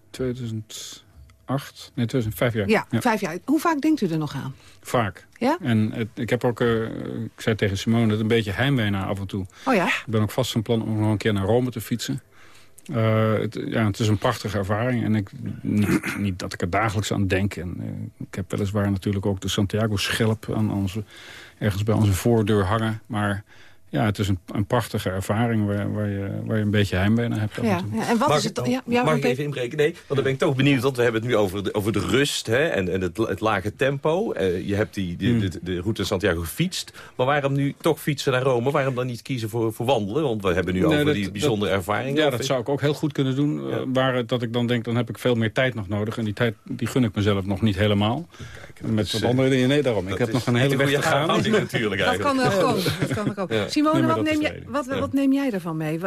Speaker 7: 2008, nee 2005 jaar.
Speaker 2: Ja, vijf jaar. Hoe vaak denkt u er nog aan?
Speaker 7: Vaak.
Speaker 2: Ja?
Speaker 7: En het, ik heb ook, eh, ik zei tegen Simone, het een beetje heimwee naar af en toe.
Speaker 2: Oh ja?
Speaker 7: Ik ben ook vast van plan om nog een keer naar Rome te fietsen. Eh, het, ja, het is een prachtige ervaring. En ik, niet, (clears throat) niet dat ik er dagelijks aan denk. En, eh, ik heb weliswaar natuurlijk ook de Santiago-schelp aan onze, ergens bij onze voordeur hangen. Maar ja, het is een, een prachtige ervaring waar, waar, je, waar je een beetje heimwee naar hebt.
Speaker 2: Ja. ja. En wat
Speaker 14: mag
Speaker 2: is het?
Speaker 14: ik,
Speaker 2: Ja, ja,
Speaker 14: mag ik even inbreken? Nee, want dan ben ik toch benieuwd. Want we hebben het nu over de, over de rust hè, en, en het, het lage tempo. Eh, je hebt die,
Speaker 7: Hmm.
Speaker 14: die, de, de route Santiago gefietst. Maar waarom nu toch fietsen naar Rome? Waarom dan niet kiezen voor, voor wandelen? Want we hebben nu
Speaker 7: Nee,
Speaker 14: over
Speaker 7: dat-
Speaker 14: die
Speaker 7: dat-
Speaker 14: bijzondere ervaringen.
Speaker 7: Ja,
Speaker 14: Of
Speaker 7: dat zou ik ook heel goed kunnen doen. eh, waar het dat ik dan denk, dan heb ik veel meer tijd nog nodig. En die tijd die gun ik mezelf nog niet helemaal. Met wat
Speaker 14: eh,
Speaker 7: andere dingen. Nee, daarom. Ik heb
Speaker 14: is
Speaker 7: nog een hele weg te
Speaker 14: goede
Speaker 7: gaan.
Speaker 14: natuurlijk
Speaker 2: Dat kan er ook komen. Dat kan er ook. Simone, wat, neem jij, wat,
Speaker 7: Ja.
Speaker 2: wat neem jij ervan mee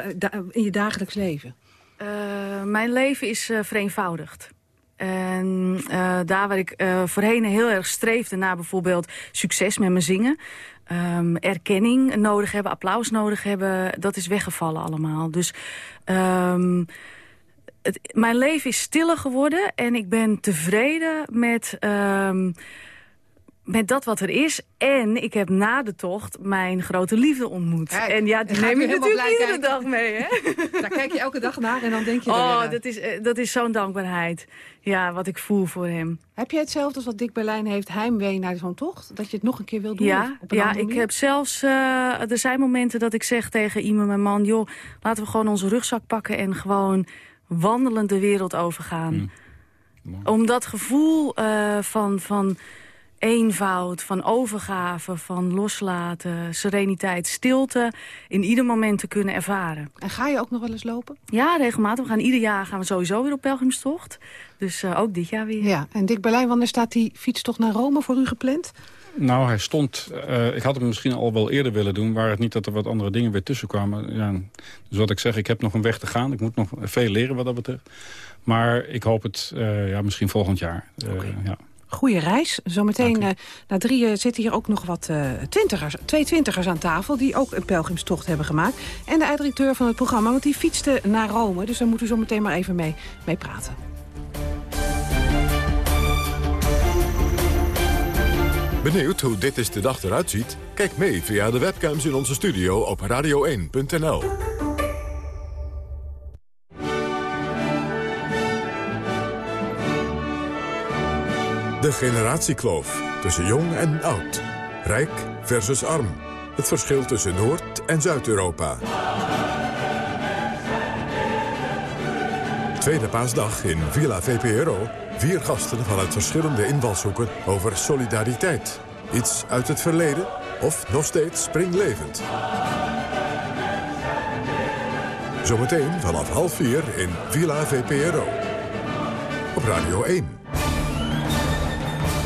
Speaker 2: in je dagelijks leven?
Speaker 13: Eh, mijn leven is eh, vereenvoudigd. En eh, daar waar ik eh, voorheen heel erg streefde naar bijvoorbeeld succes met mijn zingen... ehm, erkenning nodig hebben, applaus nodig hebben, dat is weggevallen allemaal. Dus ehm, het, mijn leven is stiller geworden en ik ben tevreden met... ehm, met dat wat er is. En ik heb na de tocht mijn grote liefde ontmoet.
Speaker 2: Kijk,
Speaker 13: en ja, die neem
Speaker 2: helemaal
Speaker 13: natuurlijk iedere
Speaker 2: kijken.
Speaker 13: dag mee, hè? (laughs)
Speaker 2: Daar kijk je elke dag naar en dan denk je
Speaker 13: Oh, dat is, eh, dat is zo'n dankbaarheid. Ja, wat ik voel voor hem.
Speaker 2: Heb jij hetzelfde als wat Dick Berlijn heeft, heimwee naar zo'n tocht? Dat je het nog een keer wil doen?
Speaker 13: Ja,
Speaker 2: op een
Speaker 13: ja ik heb zelfs... eh, er zijn momenten dat ik zeg tegen iemand, mijn man... joh, laten we gewoon onze rugzak pakken en gewoon wandelend de wereld overgaan. Om dat gevoel eh, van, van eenvoud, van overgave, van loslaten, sereniteit, stilte... in ieder moment te kunnen ervaren.
Speaker 2: En ga je ook nog wel eens lopen?
Speaker 13: Ja, regelmatig. We gaan ieder jaar gaan we sowieso weer op pelgrimstocht. Dus eh, ook dit jaar weer.
Speaker 2: Ja, en Dick Berlijn, wanneer staat die fietstocht naar Rome voor u gepland?
Speaker 7: Nou, hij stond... eh, ik had hem misschien al wel eerder willen doen... waar het niet dat er wat andere dingen weer tussen kwamen. Ja, dus wat ik zeg, ik heb nog een weg te gaan. Ik moet nog veel leren wat dat betreft. Maar ik hoop het eh, ja, misschien volgend jaar. Eh, ja.
Speaker 2: Goeie reis. Zometeen eh, na drieën zitten hier ook nog wat eh, twintigers, twee twintigers aan tafel... die ook een pelgrimstocht hebben gemaakt. En de eindredacteur van het programma, want die fietste naar Rome. Dus daar moeten we zo meteen maar even mee, mee praten.
Speaker 1: Benieuwd hoe dit is de dag eruit ziet? Kijk mee via de webcams in onze studio op radio1.nl. De generatiekloof tussen jong en oud. Rijk versus arm. Het verschil tussen Noord- en Zuid-Europa. Tweede paasdag in Villa VPRO. Vier gasten vanuit verschillende invalshoeken over solidariteit. Iets uit het verleden of nog steeds springlevend. Zometeen vanaf half vier in Villa VPRO. Op Radio 1.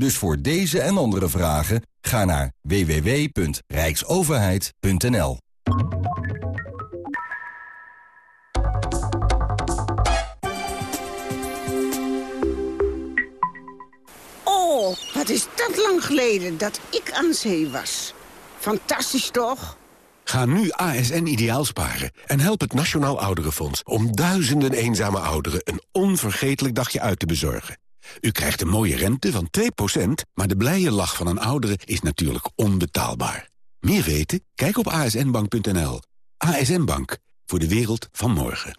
Speaker 29: Dus voor deze en andere vragen ga naar www.rijksoverheid.nl.
Speaker 30: Oh, wat is dat lang geleden dat ik aan zee was. Fantastisch toch?
Speaker 31: Ga nu ASN ideaal sparen en help het Nationaal Ouderenfonds... om duizenden eenzame ouderen een onvergetelijk dagje uit te bezorgen. U krijgt een mooie rente van 2%, maar de blije lach van een oudere is natuurlijk onbetaalbaar. Meer weten? Kijk op asnbank.nl. ASN Bank, voor de wereld van morgen.